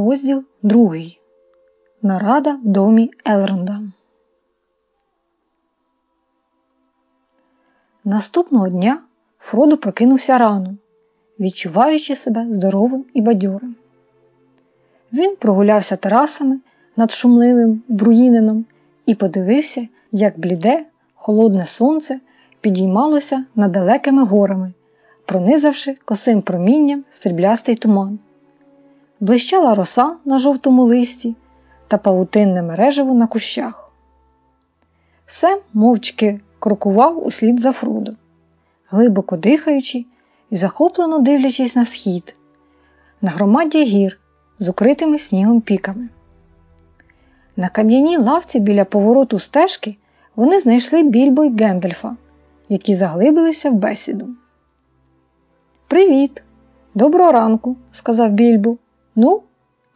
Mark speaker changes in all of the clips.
Speaker 1: Розділ другий. Нарада в домі Елронда. Наступного дня Фродо прокинувся рано, відчуваючи себе здоровим і бадьорим. Він прогулявся терасами над шумливим бруїнином і подивився, як бліде, холодне сонце підіймалося над далекими горами, пронизавши косим промінням сріблястий туман блищала роса на жовтому листі та павутинне мережево на кущах. Сем мовчки крокував услід за Фродо, глибоко дихаючи і захоплено дивлячись на схід, на громаді гір з укритими снігом піками. На кам'яній лавці біля повороту стежки вони знайшли більбо й Гендельфа, які заглибилися в бесіду. Привіт, доброго ранку, сказав більбо. Ну,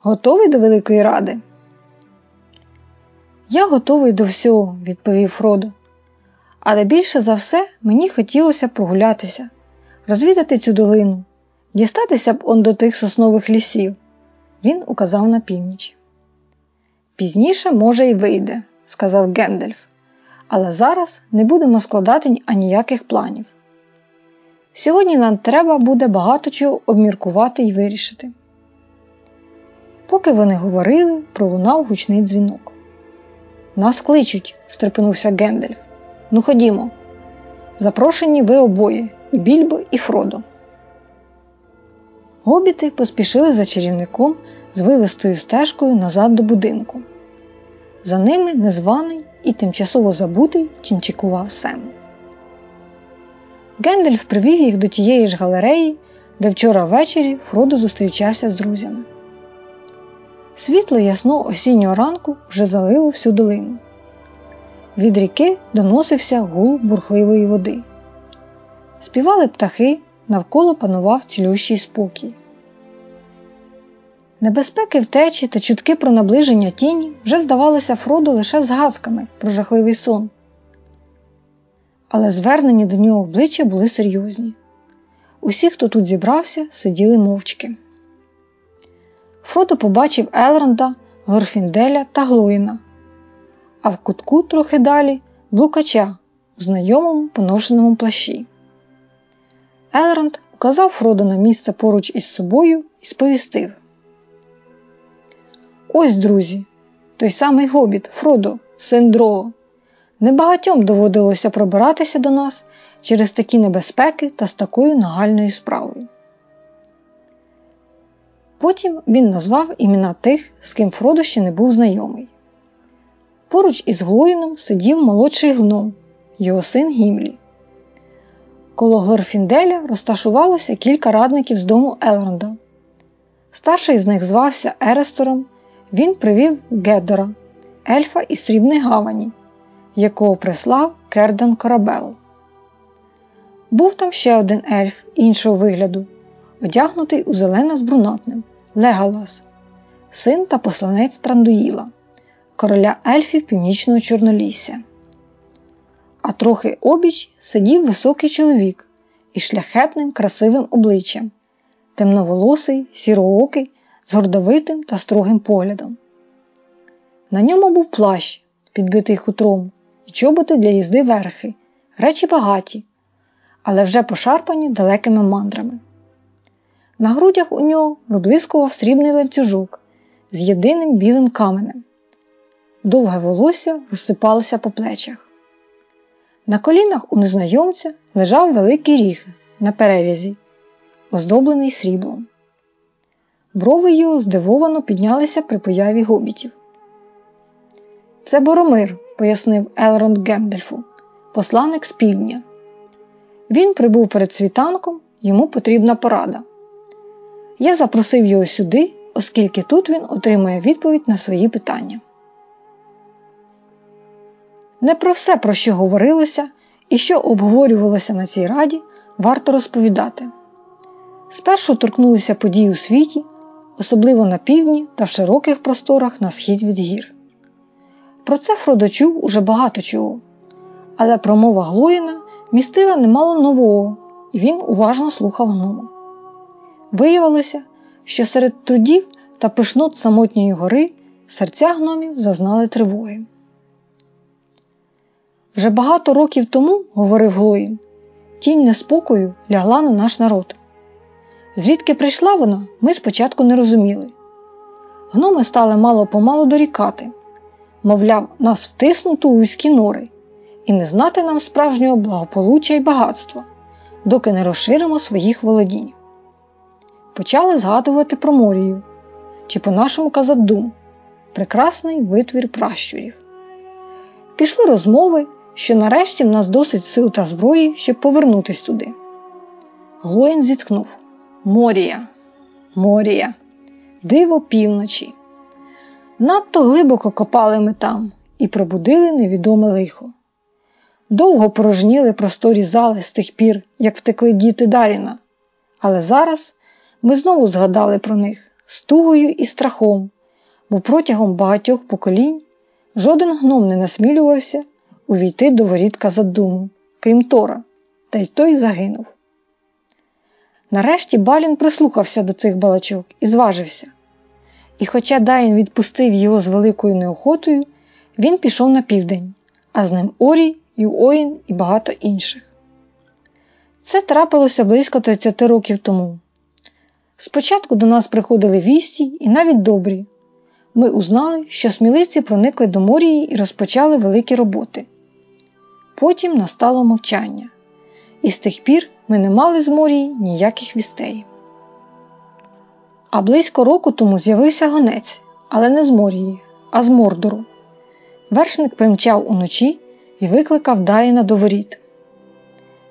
Speaker 1: готовий до Великої Ради? Я готовий до всього, відповів Фродо. Але більше за все мені хотілося прогулятися, розвідати цю долину, дістатися б он до тих соснових лісів. Він указав на північ. Пізніше, може, й вийде, сказав Гендельф, але зараз не будемо складати аніяких планів. Сьогодні нам треба буде багато чого обміркувати і вирішити. Поки вони говорили, пролунав гучний дзвінок. Нас кличуть, стрепенувся Гендельф. Ну ходімо. Запрошені ви обоє і Більбо, і Фродо. Гобіти поспішили за чарівником з вивистою стежкою назад до будинку. За ними незваний і тимчасово забутий чимчикував Сем. Гендельф привів їх до тієї ж галереї, де вчора ввечері Фродо зустрічався з друзями. Світло ясно осіннього ранку вже залило всю долину. Від ріки доносився гул бурхливої води. Співали птахи, навколо панував цілющий спокій. Небезпеки втечі та чутки про наближення тіні вже здавалося Фроду лише згадками про жахливий сон. Але звернені до нього обличчя були серйозні. Усі, хто тут зібрався, сиділи мовчки. Фродо побачив Елронда, Горфінделя та Глоїна, а в кутку трохи далі блукача у знайомому поношеному плащі. Елронд указав Фродо на місце поруч із собою і сповістив: Ось, друзі, той самий гобіт, Фродо, син Дроо. Небагатьом доводилося пробиратися до нас через такі небезпеки та з такою нагальною справою. Потім він назвав імена тих, з ким Фродо ще не був знайомий. Поруч із Глоїном сидів молодший гном, його син Гімлі. Коло Глорфінделя розташувалося кілька радників з дому Елронда. Старший з них звався Ерестором, він привів Геддора, ельфа із срібної гавані, якого прислав Кердан Корабел. Був там ще один ельф іншого вигляду, одягнутий у зелене з брунатним. Легалас, син та посланець Трандуїла, короля ельфів північного Чорнолісся. А трохи обіч сидів високий чоловік із шляхетним красивим обличчям, темноволосий, сіроокий, з гордовитим та строгим поглядом. На ньому був плащ, підбитий хутром, і чоботи для їзди верхи, речі багаті, але вже пошарпані далекими мандрами. На грудях у нього виблискував срібний ланцюжок з єдиним білим каменем. Довге волосся висипалося по плечах. На колінах у незнайомця лежав великий ріг на перев'язі, оздоблений сріблом. Брови його здивовано піднялися при появі гобітів. Це Боромир, пояснив Елронд Гендельфу, посланник з півдня. Він прибув перед світанком, йому потрібна порада. Я запросив його сюди, оскільки тут він отримує відповідь на свої питання. Не про все, про що говорилося і що обговорювалося на цій раді, варто розповідати. Спершу торкнулися події у світі, особливо на півдні та в широких просторах на схід від гір. Про це Фродо чув уже багато чого, але промова Глоїна містила немало нового, і він уважно слухав гнома. Виявилося, що серед трудів та пишнот самотньої гори серця гномів зазнали тривоги. Вже багато років тому, говорив Глоїн, тінь неспокою лягла на наш народ. Звідки прийшла вона, ми спочатку не розуміли. Гноми стали мало помалу дорікати, мовляв, нас втиснуто у вузькі нори, і не знати нам справжнього благополуччя і багатства, доки не розширимо своїх володінь. Почали згадувати про Морію, чи по-нашому Казадум, прекрасний витвір пращурів. Пішли розмови, що нарешті в нас досить сил та зброї, щоб повернутись туди. Глоїн зітхнув Морія, Морія, диво півночі. Надто глибоко копали ми там і пробудили невідоме лихо. Довго порожніли просторі зали з тих пір, як втекли діти Даріна, але зараз ми знову згадали про них з тугою і страхом, бо протягом багатьох поколінь жоден гном не насмілювався увійти до ворітка задуму, крім Тора, та й той загинув. Нарешті Балін прислухався до цих балачок і зважився. І хоча Дайн відпустив його з великою неохотою, він пішов на південь, а з ним Орій, Юоїн і багато інших. Це трапилося близько 30 років тому. Спочатку до нас приходили вісті і навіть добрі. Ми узнали, що сміливці проникли до Морії і розпочали великі роботи. Потім настало мовчання, і з тих пір ми не мали з Морії ніяких вістей. А близько року тому з'явився гонець, але не з Морії, а з Мордору. Вершник примчав уночі і викликав Даїна до воріт.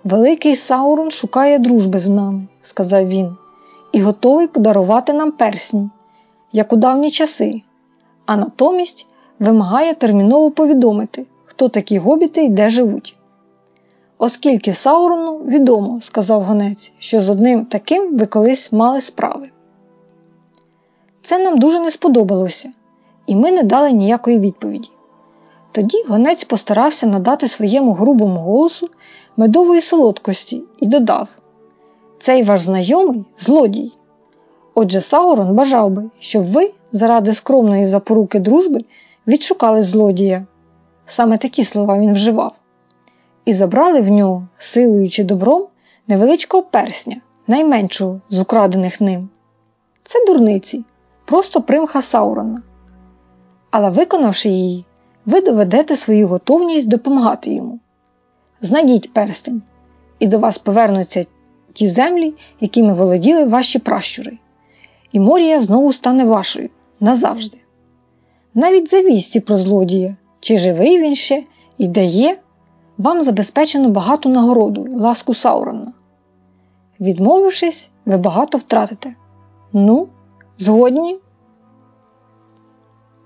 Speaker 1: Великий Саурон шукає дружби з нами, сказав він, і готовий подарувати нам персні, як у давні часи, а натомість вимагає терміново повідомити, хто такі гобіти і де живуть. Оскільки Саурону відомо, сказав гонець, що з одним таким ви колись мали справи. Це нам дуже не сподобалося, і ми не дали ніякої відповіді. Тоді гонець постарався надати своєму грубому голосу медової солодкості і додав: Цей ваш знайомий злодій. Отже, Саурон бажав би, щоб ви, заради скромної запоруки дружби, відшукали злодія. Саме такі слова він вживав, і забрали в нього, силою чи добром, невеличкого персня, найменшого з украдених ним. Це дурниці, просто примха Саурона. Але виконавши її, ви доведете свою готовність допомагати йому. Знайдіть перстень, і до вас повернуться ті землі, якими володіли ваші пращури, і Морія знову стане вашою назавжди. Навіть завісті про злодія, чи живий він ще і де є, вам забезпечено багату нагороду ласку Саурона. Відмовившись, ви багато втратите. Ну, згодні.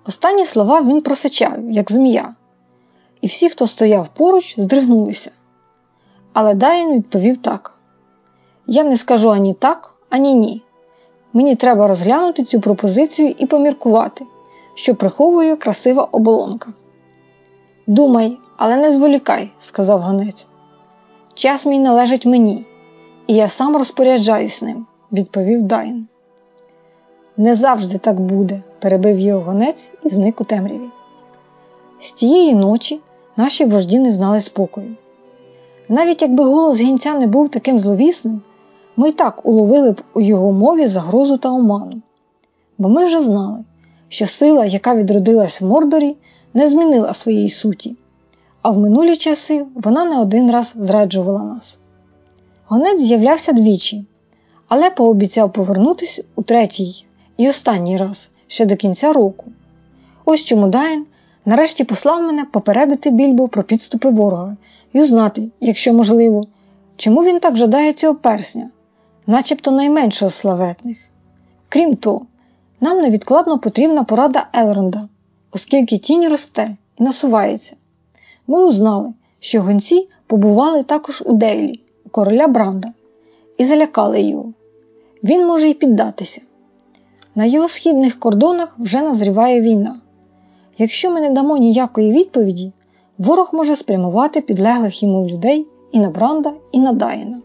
Speaker 1: Останні слова він просичав, як змія, і всі, хто стояв поруч, здригнулися. Але Дайен відповів так: Я не скажу ані так, ані ні. Мені треба розглянути цю пропозицію і поміркувати, що приховує красива оболонка. Думай, але не зволікай, сказав ганець. Час мій належить мені, і я сам розпоряджаюсь ним, відповів Дайн. Не завжди так буде, перебив його гонець і зник у темряві. З тієї ночі наші вожді не знали спокою. Навіть якби голос гінця не був таким зловісним, ми й так уловили б у його мові загрозу та оману. Бо ми вже знали, що сила, яка відродилась в Мордорі, не змінила своєї суті, а в минулі часи вона не один раз зраджувала нас. Гонець з'являвся двічі, але пообіцяв повернутися у третій і останній раз ще до кінця року. Ось чому Дайн нарешті послав мене попередити більбу про підступи ворога і узнати, якщо можливо, чому він так жадає цього персня, начебто найменшого славетних. Крім того, нам невідкладно потрібна порада Елронда, оскільки тінь росте і насувається. Ми узнали, що гонці побували також у Дейлі, у короля Бранда, і залякали його. Він може й піддатися. На його східних кордонах вже назріває війна. Якщо ми не дамо ніякої відповіді, ворог може спрямувати підлеглих йому людей і на Бранда, і на Дайна.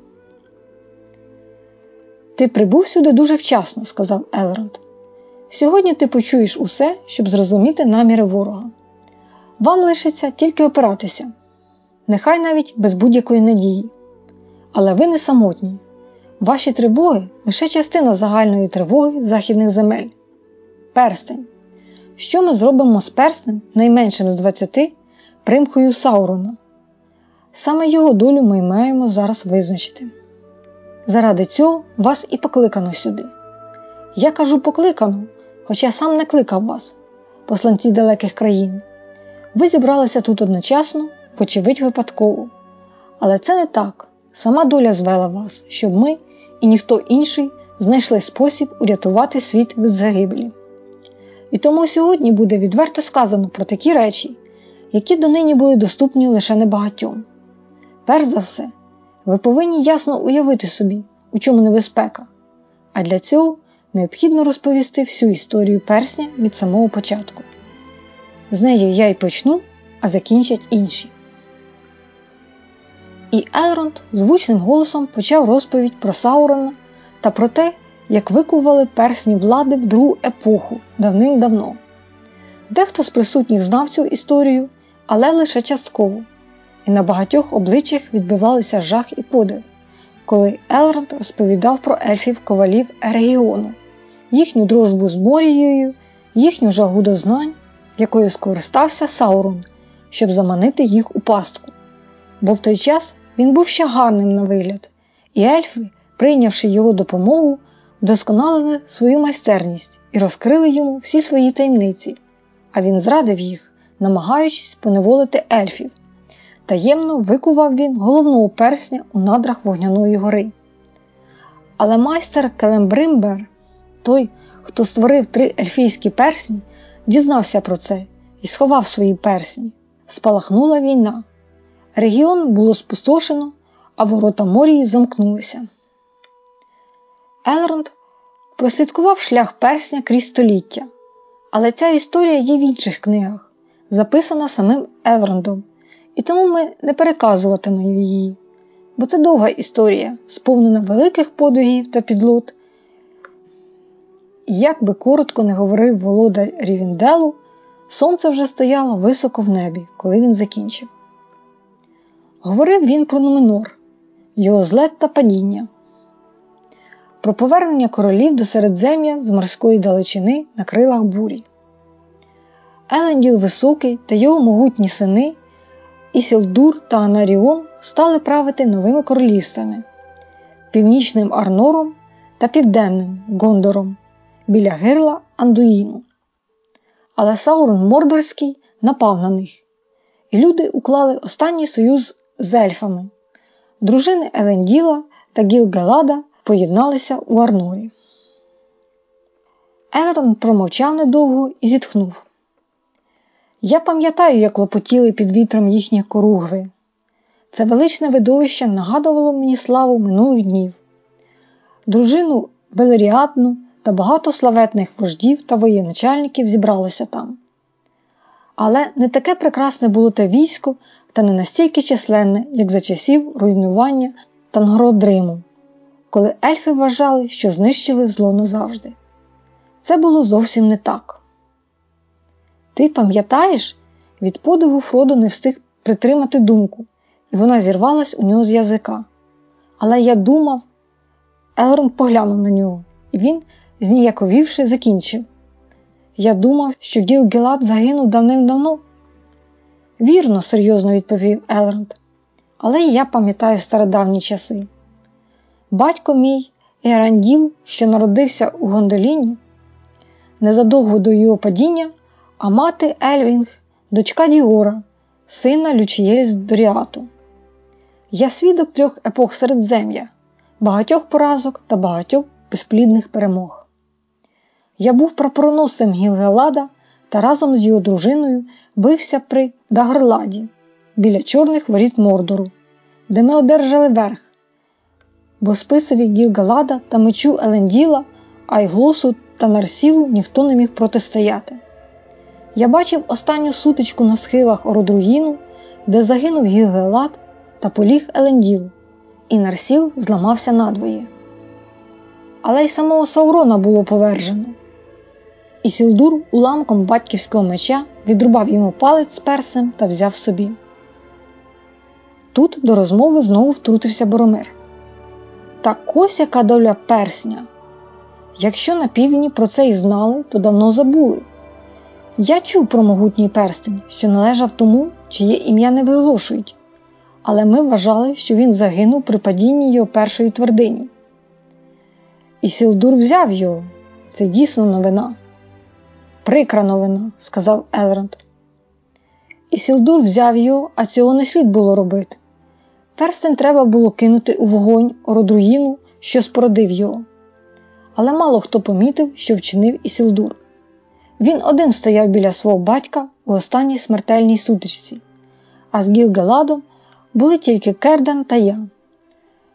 Speaker 1: Ти прибув сюди дуже вчасно, сказав Елронд. Сьогодні ти почуєш усе, щоб зрозуміти наміри ворога. Вам лишиться тільки опиратися, нехай навіть без будь-якої надії. Але ви не самотні. Ваші тривоги лише частина загальної тривоги західних земель. Перстень. Що ми зробимо з перстнем, найменшим з 20, примкою Саурона? Саме його долю ми маємо зараз визначити. Заради цього вас і покликано сюди. Я кажу покликано, хоча сам не кликав вас, посланці далеких країн. Ви зібралися тут одночасно, вочевидь, випадково. Але це не так. Сама доля звела вас, щоб ми і ніхто інший знайшли спосіб урятувати світ від загибелі. І тому сьогодні буде відверто сказано про такі речі, які донині були доступні лише небагатьом. Перш за все, ви повинні ясно уявити собі, у чому небезпека, а для цього необхідно розповісти всю історію персня від самого початку. З нею я й почну, а закінчать інші. І Елронд звучним голосом почав розповідь про Саурона та про те, як викували персні влади в другу епоху давним-давно. Дехто з присутніх знав цю історію, але лише частково, і на багатьох обличчях відбивалися жах і подив, коли Елронд розповідав про ельфів ковалів Ерегіону, їхню дружбу з Морією, їхню жагу до знань, якою скористався Саурон, щоб заманити їх у пастку. Бо в той час він був ще гарним на вигляд, і ельфи, прийнявши його допомогу, вдосконалили свою майстерність і розкрили йому всі свої таємниці, а він зрадив їх, намагаючись поневолити ельфів. Таємно викував він головного персня у надрах Вогняної гори. Але майстер Келембримбер, той, хто створив три ельфійські персні, дізнався про це і сховав свої персні. Спалахнула війна. Регіон було спустошено, а ворота морії замкнулися. Елронд прослідкував шлях персня крізь століття, але ця історія є в інших книгах, записана самим Елрондом, і тому ми не переказуватимемо її, бо це довга історія, сповнена великих подвигів та підлот. Як би коротко не говорив володар Рівінделу, сонце вже стояло високо в небі, коли він закінчив. Говорив він про Нуменор, його злет та падіння, про повернення королів до Середзем'я з морської далечини на крилах бурі. Еленділ Високий та його могутні сини Ісілдур та Анаріон стали правити новими королівствами, північним Арнором та південним Гондором біля гирла Андуїну. Але Саурон Мордорський напав на них, і люди уклали останній союз з ельфами. Дружини Еленділа та Гілгелада поєдналися у Арнорі. Елрон промовчав недовго і зітхнув. Я пам'ятаю, як лопотіли під вітром їхні коругви. Це величне видовище нагадувало мені славу минулих днів, дружину Белеріадну та багато славетних вождів та воєначальників зібралося там. Але не таке прекрасне було те військо та не настільки численне, як за часів руйнування Тангродриму, коли ельфи вважали, що знищили зло назавжди. Це було зовсім не так. Ти пам'ятаєш? Від подиву Фродо не встиг притримати думку, і вона зірвалась у нього з язика. Але я думав, Елрон поглянув на нього, і він, зніяковівши, закінчив. Я думав, що Гіл Гелат загинув давним-давно. Вірно, серйозно відповів Елронд. Але я пам'ятаю стародавні часи. Батько мій Еранділ, що народився у Гондоліні, незадовго до його падіння, а мати Ельвінг, дочка Діора, сина Лютієнь з Доріату. Я свідок трьох епох середзем'я, багатьох поразок та багатьох безплідних перемог. Я був прапороносцем Гілгалада та разом з його дружиною бився при Дагорладі біля чорних воріт Мордору, де ми одержали верх, бо списові Гілгалада та мечу Еленділа, Айглосу та Нарсілу ніхто не міг протистояти. Я бачив останню сутичку на схилах Ородругіну, де загинув Гілгелад та поліг Еленділ, і Нарсіл зламався надвоє. Але й самого Саурона було повержено. І Сілдур уламком батьківського меча відрубав йому палець з персем та взяв собі. Тут до розмови знову втрутився Боромир. Так ось яка доля персня. Якщо на півдні про це і знали, то давно забули. Я чув про могутній перстень, що належав тому, чиє ім'я не виголошують, але ми вважали, що він загинув при падінні його першої твердині. Ісілдур взяв його. Це дійсно новина. Прикра новина, сказав Елронд. Ісілдур взяв його, а цього не слід було робити. Перстень треба було кинути у вогонь Ородруїну, що спородив його. Але мало хто помітив, що вчинив Ісілдур. Він один стояв біля свого батька у останній смертельній сутичці, а з Гілгаладом були тільки Кірдан та я.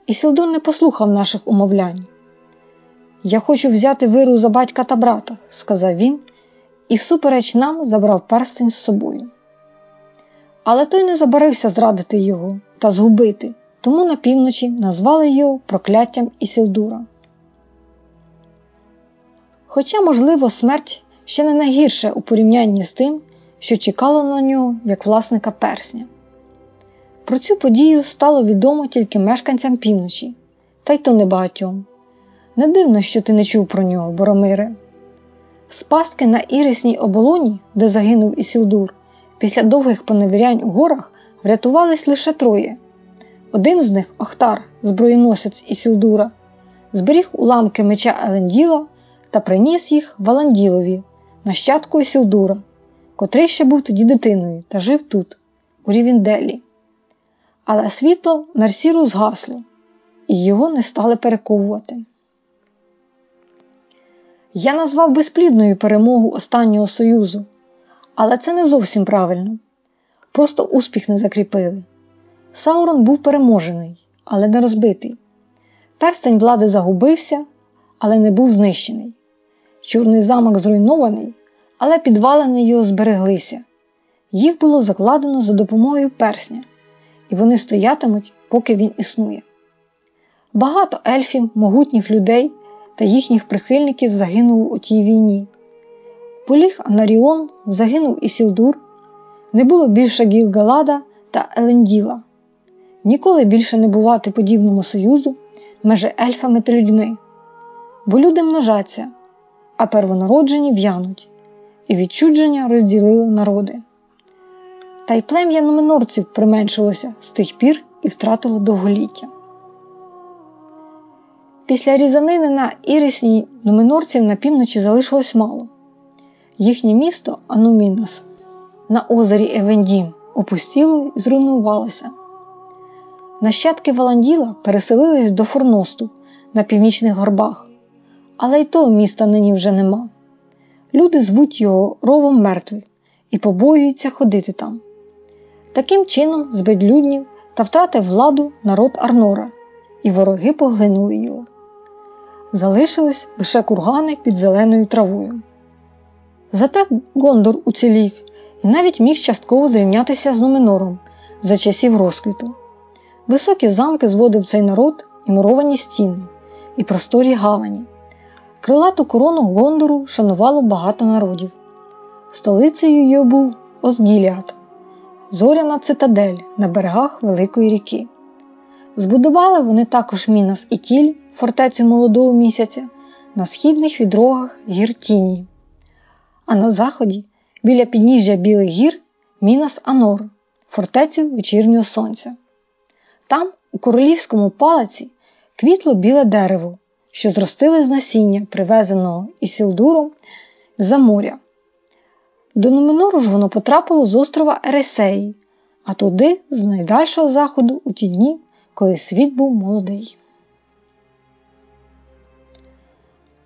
Speaker 1: Ісілдур не послухав наших умовлянь. Я хочу взяти виру за батька та брата, сказав він, і всупереч нам забрав перстень з собою. Але той не забарився зрадити його та згубити, тому на півночі назвали його прокляттям Ісілдура. Хоча, можливо, смерть ще не найгірше у порівнянні з тим, що чекало на нього як власника персня. Про цю подію стало відомо тільки мешканцям півночі, та й то небагатьом. Не дивно, що ти не чув про нього, Боромире. З пастки на Ірисній оболоні, де загинув Ісілдур, після довгих поневірянь у горах врятувались лише троє. Один з них Охтар, зброєносець Ісілдура, зберіг уламки меча Еленділа та приніс їх Валанділові, нащадку Ісілдура, котрий ще був тоді дитиною та жив тут, у Рівінделі. Але світло Нарсіру згасло, і його не стали перековувати. Я назвав безплідною перемогу останнього союзу, але це не зовсім правильно. Просто успіх не закріпили. Саурон був переможений, але не розбитий. Перстень влади загубився, але не був знищений. Чорний замок зруйнований, але підвалини його збереглися. Їх було закладено за допомогою персня, і вони стоятимуть, поки він існує. Багато ельфів, могутніх людей та їхніх прихильників загинуло у тій війні. Поліг Анаріон, загинув Ісілдур, не було більше Гілгалада та Еленділа. Ніколи більше не бувати подібному союзу межи ельфами та людьми, бо люди множаться, а первонароджені в'януть, і відчудження розділили народи. Та й плем'я номенорців применшилося з тих пір і втратило довголіття. Після різанини на Ірисні номенорців на півночі залишилось мало. Їхнє місто Анумінас на озері Евендім опустіло і зруйнувалося. Нащадки Валанділа переселились до Форносту на північних горбах, але й того міста нині вже нема. Люди звуть його ровом мертвих і побоюються ходити там. Таким чином збедлюднів та втратив владу народ Арнора, і вороги поглинули його. Залишились лише кургани під зеленою травою. Зате Гондор уцілів і навіть міг частково зрівнятися з Нуменором за часів розквіту. Високі замки зводив цей народ і муровані стіни, і просторі гавані. Крилату корону Гондору шанувало багато народів. Столицею його був Осгіліат, зоряна цитадель на берегах Великої ріки. Збудували вони також Мінас і Тіль, фортецю молодого місяця, на східних відрогах гір Тіні. А на заході, біля підніжжя Білих гір, Мінас Анор, фортецю вечірнього сонця. Там, у королівському палаці, квітло біле дерево, що зростили з насіння, привезеного Ісілдуром з-за моря. До Нуменору ж воно потрапило з острова Ересеї, а туди, з найдальшого заходу, у ті дні, коли світ був молодий.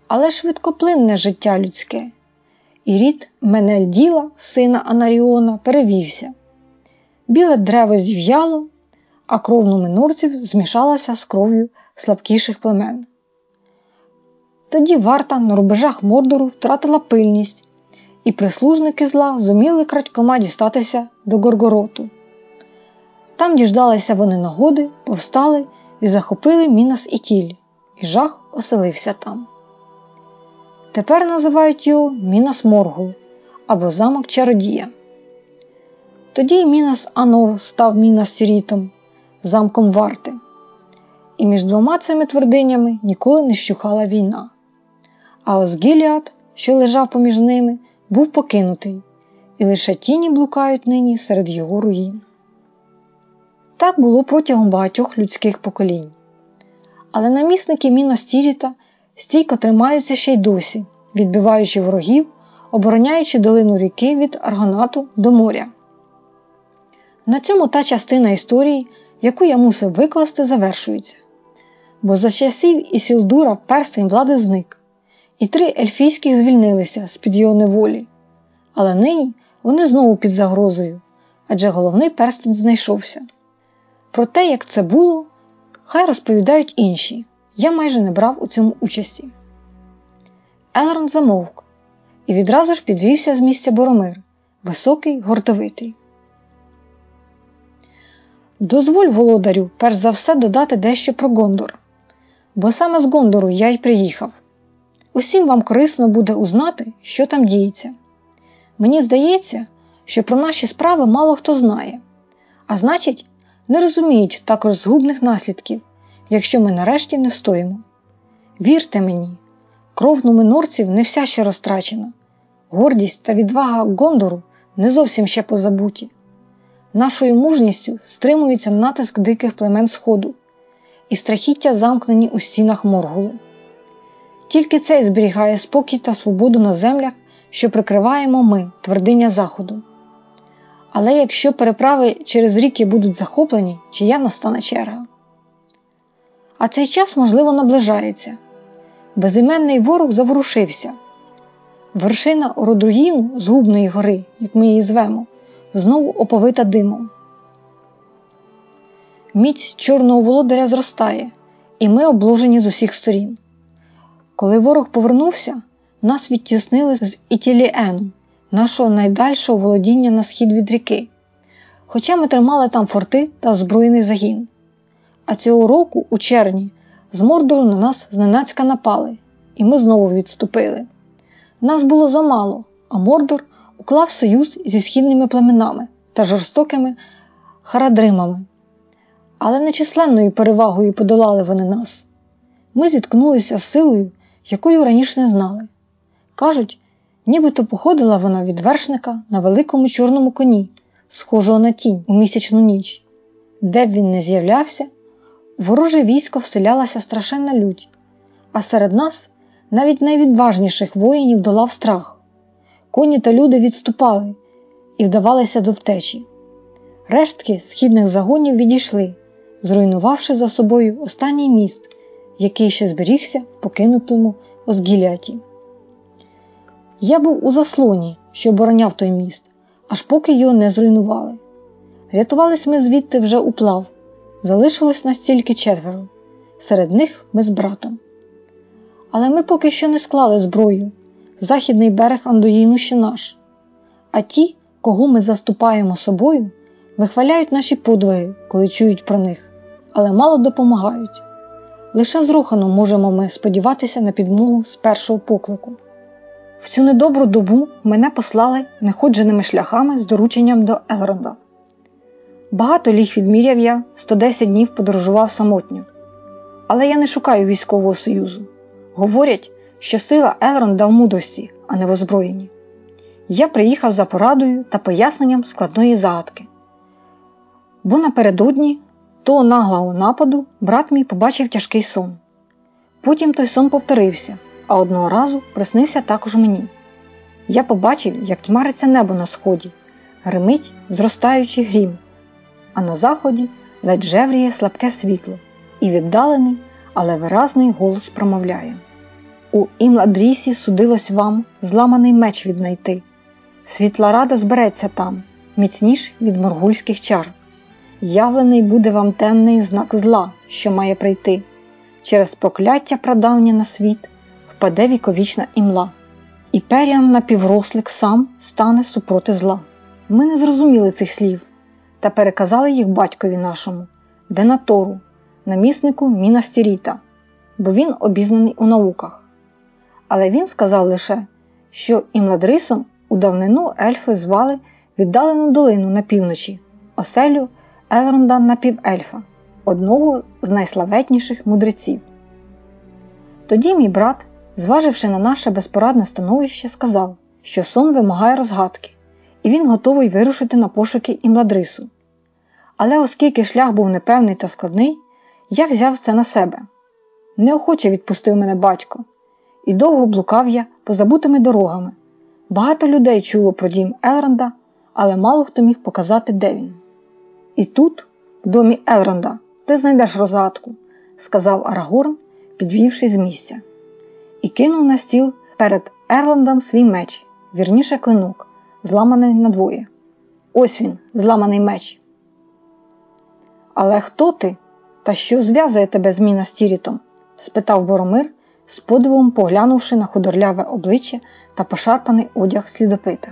Speaker 1: Але швидкоплинне життя людське, і рід Менельділа, сина Анаріона, перевівся. Біле древо зів'яло, а кров нуменорців змішалася з кров'ю слабкіших племен. Тоді варта на рубежах Мордору втратила пильність, і прислужники зла зуміли крадькома дістатися до Горгороту. Там діждалися вони нагоди, повстали і захопили Мінас і тіль, і жах оселився там. Тепер називають його Мінас Моргул або замок Чародія. Тоді Мінас Анор став Мінас Сірітом, замком варти. І між двома цими твердинями ніколи не вщухала війна. А Осгіліат, що лежав поміж ними, був покинутий, і лише тіні блукають нині серед його руїн. Так було протягом багатьох людських поколінь. Але намісники Міна Стіріта стійко тримаються ще й досі, відбиваючи ворогів, обороняючи долину ріки від Аргонату до моря. На цьому та частина історії, яку я мусив викласти, завершується. Бо за часів Ісілдура перстень влади зник, і три ельфійських звільнилися з під його неволі. Але нині вони знову під загрозою, адже головний перстень знайшовся. Про те, як це було, хай розповідають інші. Я майже не брав у цьому участі. Елрон замовк і відразу ж підвівся з місця Боромир, високий, гордовитий. Дозволь, володарю, перш за все додати дещо про Гондор, бо саме з Гондору я й приїхав. Усім вам корисно буде узнати, що там діється. Мені здається, що про наші справи мало хто знає, а значить, не розуміють також згубних наслідків, якщо ми нарешті не встоїмо. Вірте мені, кров нуминорців не вся ще розтрачена, гордість та відвага Гондору не зовсім ще позабуті. Нашою мужністю стримується натиск диких племен Сходу і страхіття замкнені у стінах Моргулу. Тільки цей зберігає спокій та свободу на землях, що прикриваємо ми, твердиня Заходу. Але якщо переправи через ріки будуть захоплені, чия настане черга? А цей час, можливо, наближається. Безіменний ворог заворушився. Вершина Ородруїну згубної гори, як ми її звемо, знову оповита димом. Міць чорного володаря зростає, і ми обложені з усіх сторін. Коли ворог повернувся, нас відтіснили з Ітіліену, нашого найдальшого володіння на схід від ріки, хоча ми тримали там форти та озброєний загін. А цього року, у червні, з Мордору на нас зненацька напали, і ми знову відступили. Нас було замало, а Мордор уклав союз зі східними племенами та жорстокими харадримами. Але нечисленною перевагою подолали вони нас. Ми зіткнулися з силою, якою раніше не знали. Кажуть, нібито походила вона від вершника на великому чорному коні, схожого на тінь у місячну ніч. Де б він не з'являвся, вороже військо вселялася страшенна лють, а серед нас навіть найвідважніших воїнів долав страх. Коні та люди відступали і вдавалися до втечі. Рештки східних загонів відійшли, зруйнувавши за собою останній міст, який ще зберігся в покинутому Озгіляті. Я був у заслоні, що обороняв той міст, аж поки його не зруйнували. Рятувались ми звідти вже уплав, залишилось нас тільки четверо, серед них ми з братом. Але ми поки що не склали зброю. Західний берег Андуїну ще наш. А ті, кого ми заступаємо собою, вихваляють наші подвиги, коли чують про них, але мало допомагають. Лише з Роханом можемо ми сподіватися на підмогу з першого поклику. В цю недобру добу мене послали неходженими шляхами з дорученням до Елронда. Багато ліг відміряв я, 110 днів подорожував самотньо. Але я не шукаю військового союзу. Говорять, що сила Елронда в мудрості, а не в озброєнні. Я приїхав за порадою та поясненням складної загадки. Бо напередодні того наглого нападу брат мій побачив тяжкий сон. Потім той сон повторився, а одного разу приснився також мені. Я побачив, як тьмариться небо на сході, гримить, зростаючий грім, а на заході ледь жевріє слабке світло, і віддалений, але виразний голос промовляє. У Імладрісі судилось вам зламаний меч віднайти. Світла рада збереться там, міцніш від моргульських чар. Явлений буде вам темний знак зла, що має прийти. Через прокляття прадавнє на світ впаде віковічна імла, і періам напіврослик сам стане супроти зла. Ми не зрозуміли цих слів та переказали їх батькові нашому, Денатору, наміснику Мінастіріта, бо він обізнаний у науках. Але він сказав лише, що Імладрисом у давнину ельфи звали віддалену долину на півночі, оселю Елронда напівельфа, одного з найславетніших мудреців. Тоді мій брат, зваживши на наше безпорадне становище, сказав, що сон вимагає розгадки, і він готовий вирушити на пошуки Імладрису. Але оскільки шлях був непевний та складний, я взяв це на себе. Неохоче відпустив мене батько, і довго блукав я позабутими дорогами. Багато людей чуло про дім Елронда, але мало хто міг показати, де він. І тут, в домі Елронда, ти знайдеш розгадку, сказав Арагорн, підвівшись з місця, і кинув на стіл перед Ерландом свій меч, вірніше клинок, зламаний надвоє. Ось він, зламаний меч. Але хто ти? Та що зв'язує тебе з Тірітом? спитав Боромир, з подивом поглянувши на худорляве обличчя та пошарпаний одяг слідопита.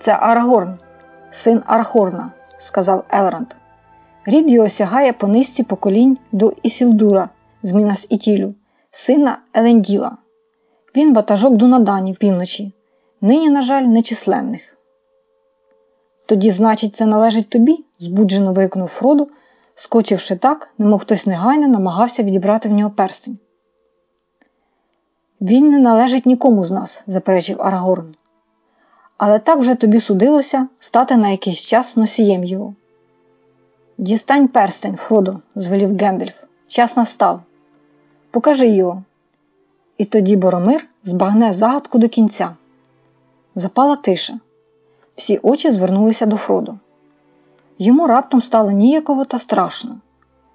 Speaker 1: Це Арагорн, син Архорна, сказав Елранд. Рід його сягає по низці поколінь до Ісілдура, з Ітілю, сина Еленділа. Він ватажок Дунадані в півночі, нині, на жаль, нечисленних. Тоді, значить, це належить тобі? збуджено викнув Фроду, скочивши так, немов хтось негайно намагався відібрати в нього перстень. Він не належить нікому з нас, заперечив Арагорн. Але так вже тобі судилося стати на якийсь час носієм його. Дістань перстень, Фродо, звелів Гендельф. Час настав. Покажи його. І тоді Боромир збагне загадку до кінця. Запала тиша. Всі очі звернулися до Фроду. Йому раптом стало ніяково та страшно.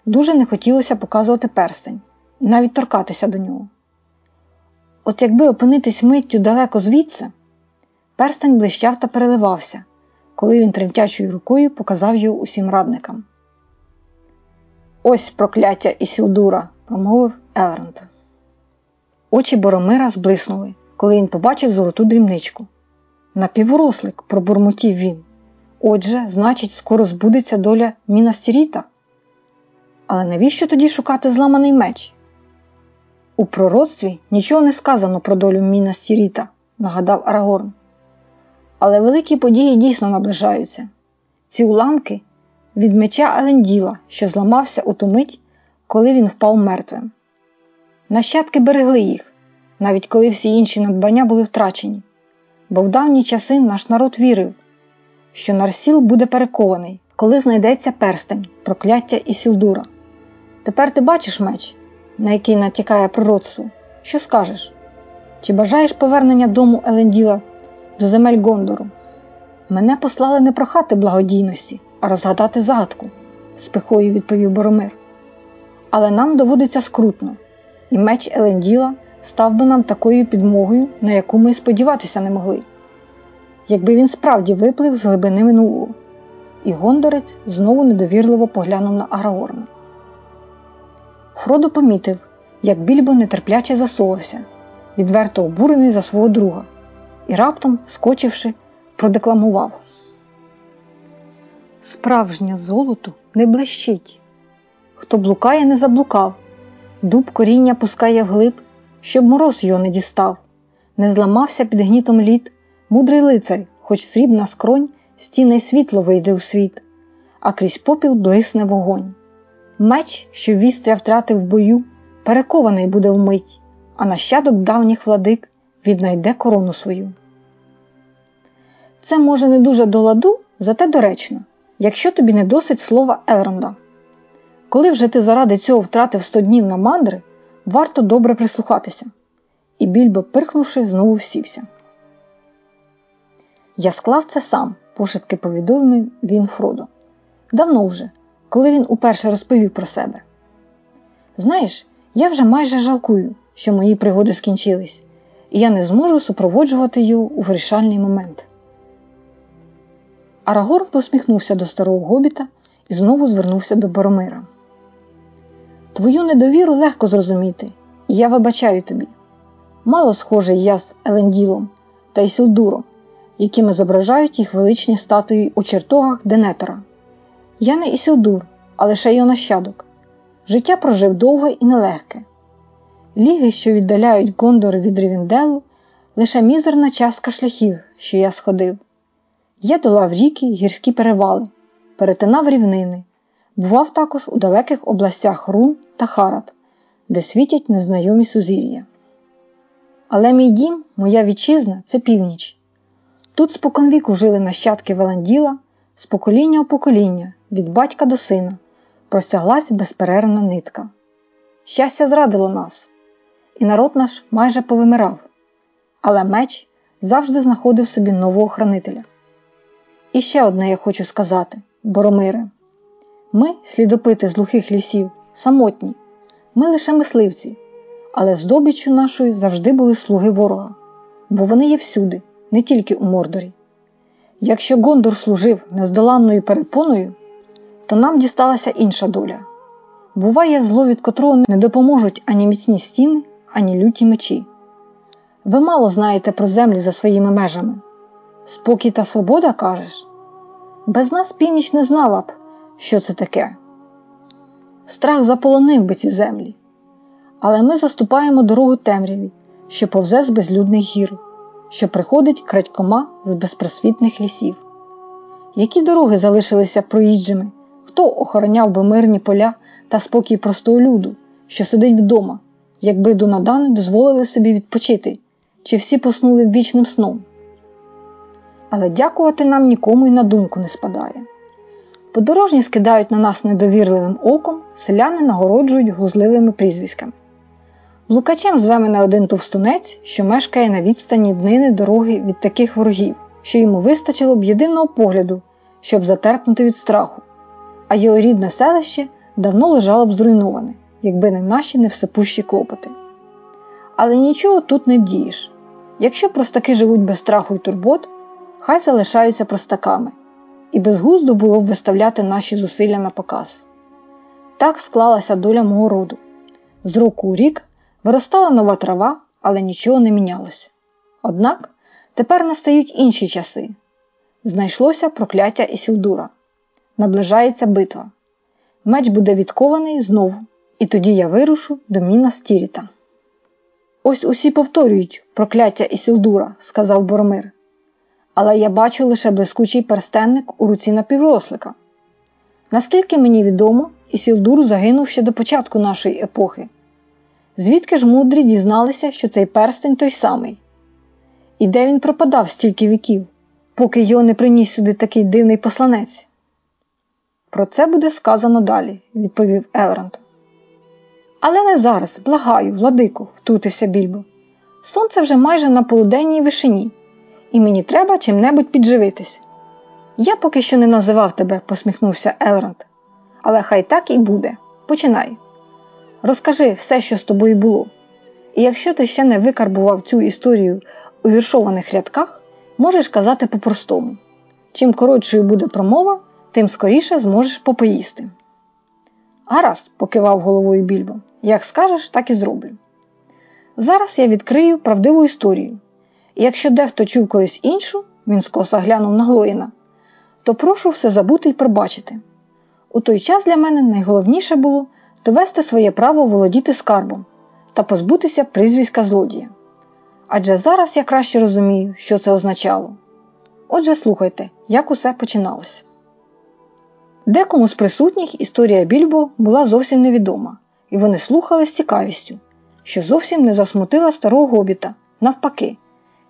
Speaker 1: Дуже не хотілося показувати перстень і навіть торкатися до нього. От якби опинитись миттю далеко звідси, перстень блищав та переливався, коли він тремтячою рукою показав його усім радникам. Ось прокляття Ісілдура, промовив Елранд. Очі Боромира зблиснули, коли він побачив золоту дрібничку. Напіврослик, пробурмотів він. Отже, значить, скоро збудеться доля Мінастіріта. Але навіщо тоді шукати зламаний меч? У пророцтві нічого не сказано про долю Мінастіріта, нагадав Арагорн. Але великі події дійсно наближаються. Ці уламки від меча Еленділа, що зламався у ту мить, коли він впав мертвим. Нащадки берегли їх, навіть коли всі інші надбання були втрачені, бо в давні часи наш народ вірив, що Нарсіл буде перекований, коли знайдеться перстень, прокляття Ісілдура. Тепер ти бачиш меч, на який натякає пророцтво. Що скажеш? Чи бажаєш повернення дому Еленділа до земель Гондору? Мене послали не прохати благодійності, а розгадати загадку, з пихою відповів Боромир. Але нам доводиться скрутно, і меч Еленділа став би нам такою підмогою, на яку ми сподіватися не могли. Якби він справді виплив з глибини минулого, і Гондорець знову недовірливо поглянув на Арагорна. Фродо помітив, як більбо нетерпляче засовався, відверто обурений за свого друга, і раптом, скочивши, продекламував. Справжнє золото не блищить. Хто блукає, не заблукав, дуб коріння пускає вглиб, щоб мороз його не дістав, не зламався під гнітом літ, мудрий лицар, хоч срібна скронь, стіна й світло вийде у світ, а крізь попіл блисне вогонь. Меч, що вістря втратив в бою, перекований буде вмить, а нащадок давніх владик віднайде корону свою. Це може не дуже до ладу, зате доречно, якщо тобі не досить слова Елронда. Коли вже ти заради цього втратив сто днів на мандри, варто добре прислухатися. І більбо, пирхнувши, знову всівся. Я склав це сам, пошепки повідомив він Фродо. Давно вже, коли він уперше розповів про себе. Знаєш, я вже майже жалкую, що мої пригоди скінчились, і я не зможу супроводжувати його у вирішальний момент. Арагорн посміхнувся до старого гобіта і знову звернувся до Боромира. Твою недовіру легко зрозуміти, і я вибачаю тобі. Мало схожий я з Еленділом та Ісілдуром, якими зображають їх величні статуї у чертогах Денетора. Я не Ісілдур, а лише його нащадок. Життя прожив довге і нелегке. Ліги, що віддаляють Гондор від Рівінделу, лише мізерна частка шляхів, що я сходив. Я долав ріки гірські перевали, перетинав рівнини, бував також у далеких областях Рун та Харат, де світять незнайомі сузір'я. Але мій дім, моя вітчизна це північ. Тут споконвіку жили нащадки Веланділа, з покоління у покоління, від батька до сина, простяглась безперервна нитка. Щастя зрадило нас, і народ наш майже повимирав, але меч завжди знаходив собі нового хранителя. І ще одне я хочу сказати, Боромире. Ми, слідопити з глухих лісів, самотні, ми лише мисливці, але здобіччю нашої завжди були слуги ворога, бо вони є всюди, не тільки у Мордорі. Якщо Гондор служив нездоланною перепоною, то нам дісталася інша доля. Буває зло, від котрого не допоможуть ані міцні стіни, ані люті мечі. Ви мало знаєте про землі за своїми межами. Спокій та свобода кажеш? Без нас північ не знала б, що це таке. Страх заполонив би ці землі. Але ми заступаємо дорогу темряві, що повзе з безлюдних гір, що приходить крадькома з безпросвітних лісів. Які дороги залишилися проїжджими, хто охороняв би мирні поля та спокій простого люду, що сидить вдома, якби донадани дозволили собі відпочити, чи всі поснули вічним сном? Але дякувати нам нікому й на думку не спадає. Подорожні скидають на нас недовірливим оком, селяни нагороджують глузливими прізвиськами. Блукачем зве мене один товстунець, що мешкає на відстані днини дороги від таких ворогів, що йому вистачило б єдиного погляду, щоб затерпнути від страху, а його рідне селище давно лежало б зруйноване, якби не наші невсепущі клопоти. Але нічого тут не вдієш. Якщо простаки живуть без страху й турбот, хай залишаються простаками, і безгуздо було б виставляти наші зусилля на показ. Так склалася доля мого роду. З року у рік виростала нова трава, але нічого не мінялося. Однак тепер настають інші часи. Знайшлося прокляття Ісілдура. Наближається битва. Меч буде відкований знову, і тоді я вирушу до Міна Стіріта. Ось усі повторюють прокляття Ісілдура, сказав Боромир але я бачу лише блискучий перстенник у руці напіврослика. Наскільки мені відомо, Ісілдур загинув ще до початку нашої епохи. Звідки ж мудрі дізналися, що цей перстень той самий? І де він пропадав стільки віків, поки його не приніс сюди такий дивний посланець? Про це буде сказано далі, відповів Елранд. Але не зараз, благаю, владику, втрутився більбо. Сонце вже майже на полуденній вишині і мені треба чим-небудь підживитись. Я поки що не називав тебе, посміхнувся Елранд. Але хай так і буде. Починай. Розкажи все, що з тобою було. І якщо ти ще не викарбував цю історію у віршованих рядках, можеш казати по-простому. Чим коротшою буде промова, тим скоріше зможеш попоїсти. Гаразд, покивав головою більбо. Як скажеш, так і зроблю. Зараз я відкрию правдиву історію, і якщо дехто чув колись іншу, він скоса глянув на Глоїна, то прошу все забути і пробачити. У той час для мене найголовніше було довести своє право володіти скарбом та позбутися прізвиська злодія. Адже зараз я краще розумію, що це означало. Отже, слухайте, як усе починалося. Декому з присутніх історія Більбо була зовсім невідома, і вони слухали з цікавістю, що зовсім не засмутила старого гобіта, навпаки.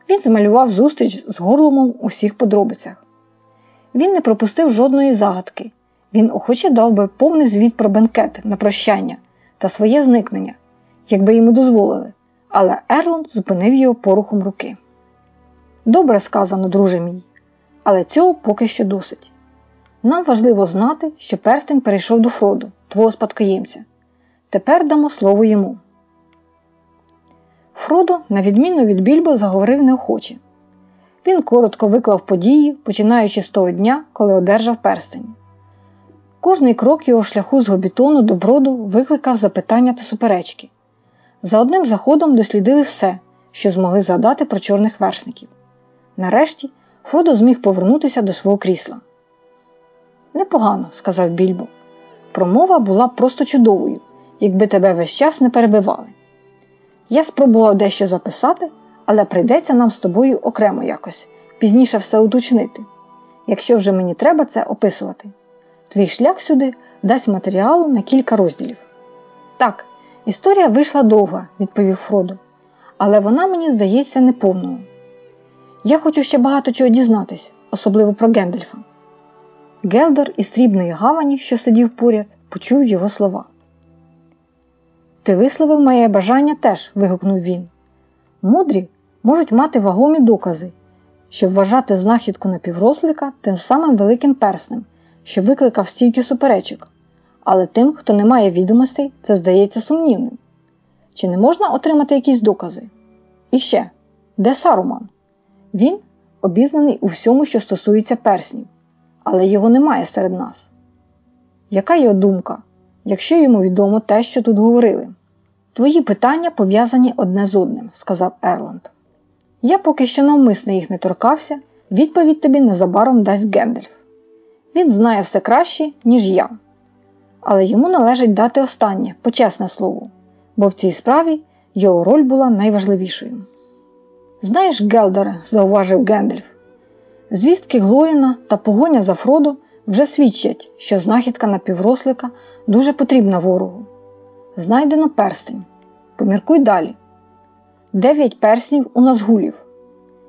Speaker 1: Він змалював зустріч з горлумом у всіх подробицях. Він не пропустив жодної загадки. Він охоче дав би повний звіт про бенкет на прощання та своє зникнення, якби йому дозволили, але Ерланд зупинив його порухом руки. Добре сказано, друже мій, але цього поки що досить. Нам важливо знати, що перстень перейшов до Фроду, твого спадкоємця. Тепер дамо слово йому. Фродо, на відміну від Більбо, заговорив неохоче. Він коротко виклав події, починаючи з того дня, коли одержав перстень. Кожний крок його шляху з гобітону до броду викликав запитання та суперечки. За одним заходом дослідили все, що змогли згадати про чорних вершників. Нарешті Фродо зміг повернутися до свого крісла. Непогано, сказав Більбо. Промова була просто чудовою, якби тебе весь час не перебивали. Я спробував дещо записати, але прийдеться нам з тобою окремо якось, пізніше все уточнити. Якщо вже мені треба це описувати. Твій шлях сюди дасть матеріалу на кілька розділів. Так, історія вийшла довга, відповів Фродо, але вона мені здається неповною. Я хочу ще багато чого дізнатись, особливо про Гендельфа. Гелдор із срібної гавані, що сидів поряд, почув його слова. Ти висловив моє бажання теж, вигукнув він. Мудрі можуть мати вагомі докази, щоб вважати знахідку напіврослика тим самим великим перснем, що викликав стільки суперечок, але тим, хто не має відомостей, це здається сумнівним. Чи не можна отримати якісь докази? І ще, де Саруман? Він обізнаний у всьому, що стосується перснів, але його немає серед нас. Яка його думка, якщо йому відомо те, що тут говорили? Твої питання пов'язані одне з одним, сказав Ерланд. Я поки що навмисно їх не торкався, відповідь тобі незабаром дасть Гендельф. Він знає все краще, ніж я. Але йому належить дати останнє, почесне слово, бо в цій справі його роль була найважливішою. Знаєш, Гелдере, зауважив Гендельф, звістки Глоїна та погоня за Фродо вже свідчать, що знахідка напіврослика дуже потрібна ворогу. Знайдено перстень. Поміркуй далі. Дев'ять перснів у Назгулів,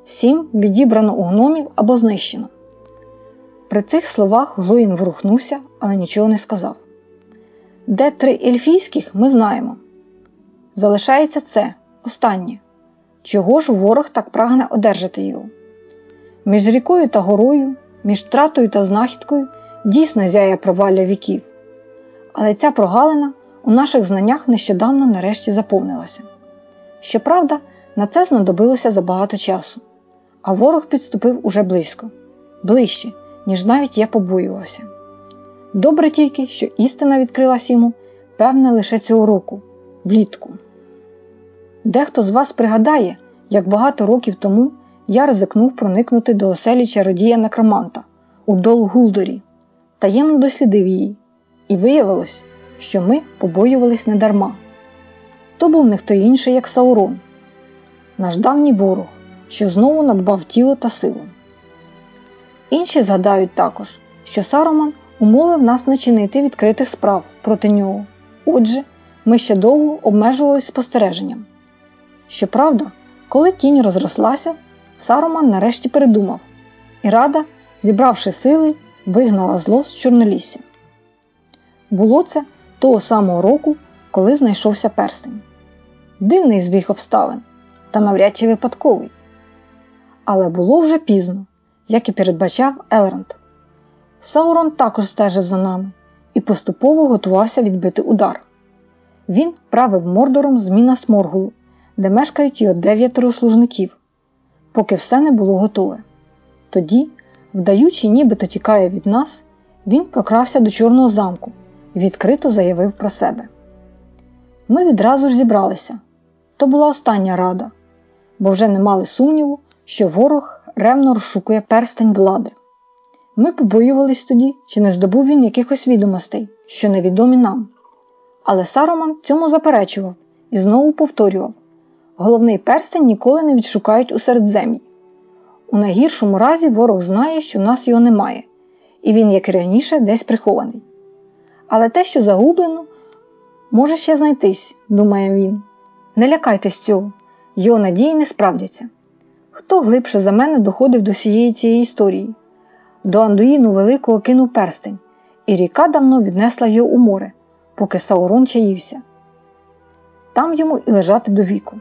Speaker 1: сім відібрано у гномів або знищено. При цих словах Глоїн ворухнувся, але нічого не сказав. Де три ельфійських, ми знаємо. Залишається це останнє. Чого ж ворог так прагне одержати його? Між рікою та горою, між втратою та знахідкою дійсно зяє провалля віків. Але ця прогалина у наших знаннях нещодавно нарешті заповнилася. Щоправда, на це знадобилося забагато часу, а ворог підступив уже близько, ближче, ніж навіть я побоювався. Добре тільки, що істина відкрилась йому, певне, лише цього року, влітку. Дехто з вас пригадає, як багато років тому я ризикнув проникнути до оселі чародія Некроманта у Дол Гулдорі, таємно дослідив її, і виявилось, що ми побоювались недарма. То був не хто інший, як Саурон, наш давній ворог, що знову надбав тіло та силу. Інші згадають також, що Сароман умовив нас не чинити відкритих справ проти нього. Отже, ми ще довго обмежувалися спостереженням. Щоправда, коли тінь розрослася, Сароман нарешті передумав, і рада, зібравши сили, вигнала зло з Чорнолісся. Було це того самого року, коли знайшовся перстень. Дивний збіг обставин, та навряд чи випадковий. Але було вже пізно, як і передбачав Елронд. Саурон також стежив за нами і поступово готувався відбити удар. Він правив мордором з Міна Сморгулу, де мешкають його дев'ятеро служників, поки все не було готове. Тоді, вдаючи, нібито тікає від нас, він прокрався до Чорного замку і відкрито заявив про себе. Ми відразу ж зібралися. То була остання рада, бо вже не мали сумніву, що ворог ревно розшукує перстень влади. Ми побоювались тоді, чи не здобув він якихось відомостей, що невідомі нам. Але Сароман цьому заперечував і знову повторював: головний перстень ніколи не відшукають у середзем'ї. У найгіршому разі ворог знає, що в нас його немає, і він, як і раніше, десь прихований. Але те, що загублено, може ще знайтись, думає він. Не лякайтесь цього, його надії не справдяться. Хто глибше за мене доходив до всієї цієї історії? До Андуїну Великого кинув перстень, і ріка давно віднесла його у море, поки Саурон чаївся. Там йому і лежати до віку.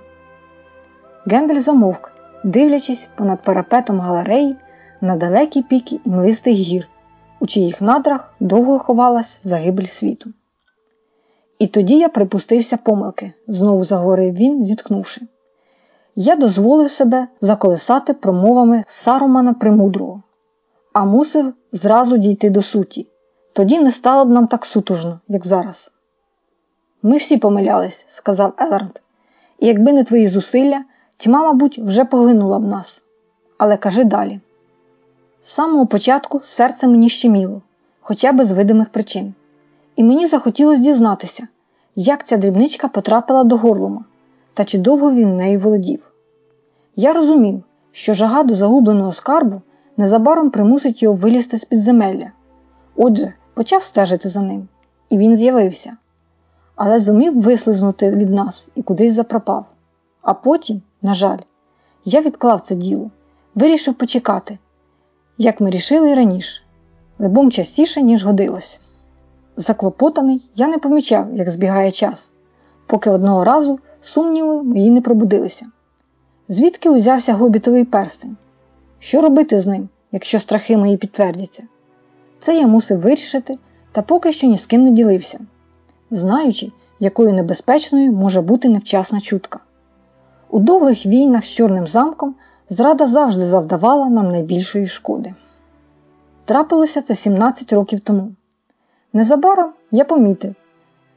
Speaker 1: Гендель замовк, дивлячись понад парапетом галереї на далекі піки млистих гір, у чиїх надрах довго ховалась загибель світу. І тоді я припустився помилки, знову заговорив він, зітхнувши. Я дозволив себе заколисати промовами Сарумана Премудрого, а мусив зразу дійти до суті. Тоді не стало б нам так сутужно, як зараз. Ми всі помилялись, сказав Елард, і якби не твої зусилля, тьма, мабуть, вже поглинула б нас. Але кажи далі. З самого початку серце мені щеміло, хоча без видимих причин, і мені захотілося дізнатися, як ця дрібничка потрапила до горлума, та чи довго він нею володів. Я розумів, що жага до загубленого скарбу незабаром примусить його вилізти з підземелля. Отже, почав стежити за ним, і він з'явився, але зумів вислизнути від нас і кудись запропав. А потім, на жаль, я відклав це діло, вирішив почекати, як ми рішили раніше, либом частіше, ніж годилось. Заклопотаний, я не помічав, як збігає час, поки одного разу сумніви мої не пробудилися. Звідки узявся гобітовий перстень? Що робити з ним, якщо страхи мої підтвердяться? Це я мусив вирішити, та поки що ні з ким не ділився, знаючи, якою небезпечною може бути невчасна чутка. У довгих війнах з Чорним замком зрада завжди завдавала нам найбільшої шкоди. Трапилося це 17 років тому. Незабаром я помітив,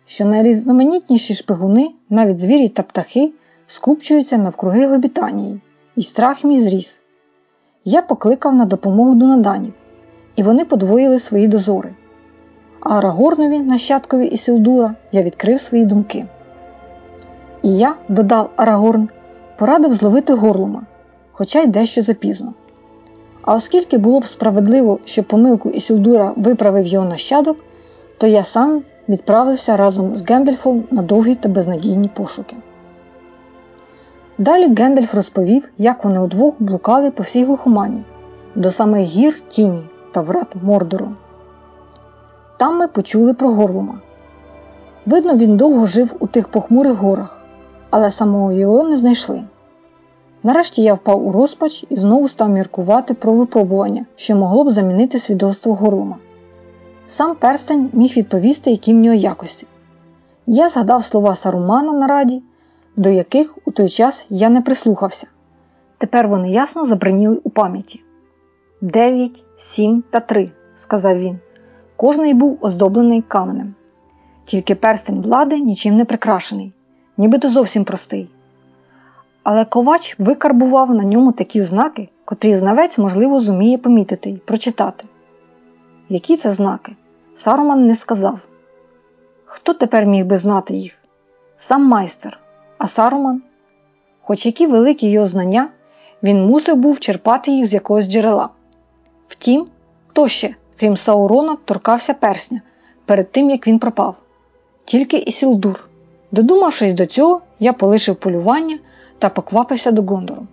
Speaker 1: що найрізноманітніші шпигуни, навіть звірі та птахи, скупчуються навкруги Гобітанії, і страх мій зріс. Я покликав на допомогу дунаданів, і вони подвоїли свої дозори. А Арагорнові, нащадкові Ісилдура, я відкрив свої думки. І я, додав Арагорн, порадив зловити горлума, хоча й дещо запізно. А оскільки було б справедливо, що помилку Ісілдура виправив його нащадок, то я сам відправився разом з Гендельфом на довгі та безнадійні пошуки. Далі Гендельф розповів, як вони удвох блукали по всій глухомані, до самих гір Тіні та врат Мордору. Там ми почули про Горлума. Видно, він довго жив у тих похмурих горах, але самого його не знайшли. Нарешті я впав у розпач і знову став міркувати про випробування, що могло б замінити свідоцтво Горлума. Сам перстень міг відповісти, які в нього якості. Я згадав слова Сарумана на раді, до яких у той час я не прислухався. Тепер вони ясно забриніли у пам'яті. Дев'ять, сім та три, сказав він. Кожний був оздоблений каменем. Тільки перстень влади нічим не прикрашений, нібито зовсім простий. Але ковач викарбував на ньому такі знаки, котрі знавець, можливо, зуміє помітити і прочитати. Які це знаки? Саруман не сказав. Хто тепер міг би знати їх? Сам майстер, а Саруман? Хоч які великі його знання, він мусив був черпати їх з якогось джерела. Втім, хто ще, крім Саурона, торкався персня перед тим, як він пропав, тільки Ісілдур. Додумавшись до цього, я полишив полювання та поквапився до Гондору.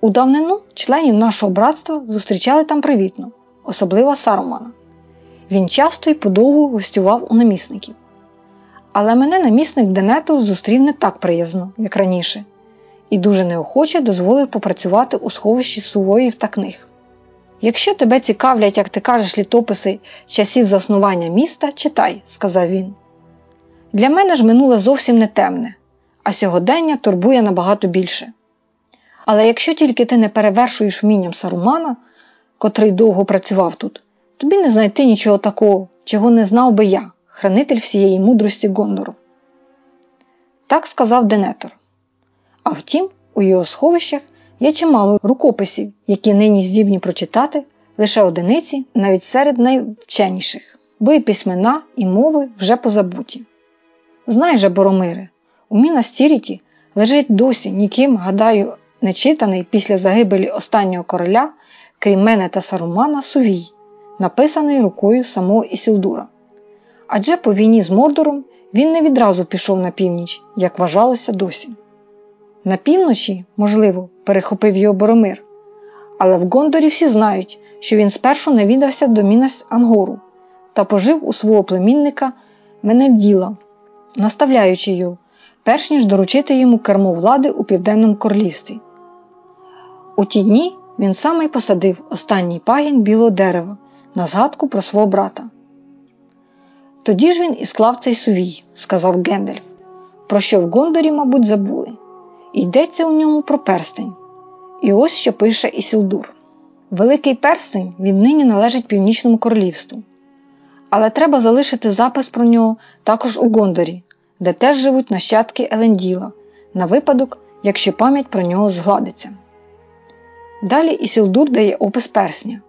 Speaker 1: У давнину членів нашого братства зустрічали там привітно, особливо Сарумана. Він часто й подовго гостював у намісників. Але мене намісник Денетов зустрів не так приязно, як раніше, і дуже неохоче дозволив попрацювати у сховищі сувоїв та книг. Якщо тебе цікавлять, як ти кажеш, літописи часів заснування міста, читай, сказав він. Для мене ж минуле зовсім не темне, а сьогодення турбує набагато більше. Але якщо тільки ти не перевершуєш вмінням Сарумана, котрий довго працював тут, тобі не знайти нічого такого, чого не знав би я, хранитель всієї мудрості Гондору. Так сказав Денетор. А втім, у його сховищах є чимало рукописів, які нині здібні прочитати лише одиниці навіть серед найвченіших, бо і письмена, і мови вже позабуті. Знай же, Боромире, у Мінас-Тіріті лежить досі ніким, гадаю, нечитаний після загибелі останнього короля, крім мене та Сарумана, Сувій, написаний рукою самого Ісілдура. Адже по війні з Мордором він не відразу пішов на північ, як вважалося досі. На півночі, можливо, перехопив його Боромир, але в Гондорі всі знають, що він спершу навідався до Мінас-Анору та пожив у свого племінника Меневділа, наставляючи його, перш ніж доручити йому кермо влади у Південному королівстві. У ті дні він саме й посадив останній пагін білого дерева на згадку про свого брата. Тоді ж він і склав цей сувій, сказав Гендельф, про що в Гондорі, мабуть, забули. Йдеться у ньому про перстень. І ось що пише Ісілдур. Великий перстень віднині належить Північному королівству. Але треба залишити запис про нього також у Гондорі, де теж живуть нащадки Еленділа, на випадок, якщо пам'ять про нього згладиться. Далі Ісілдур дає опис персня.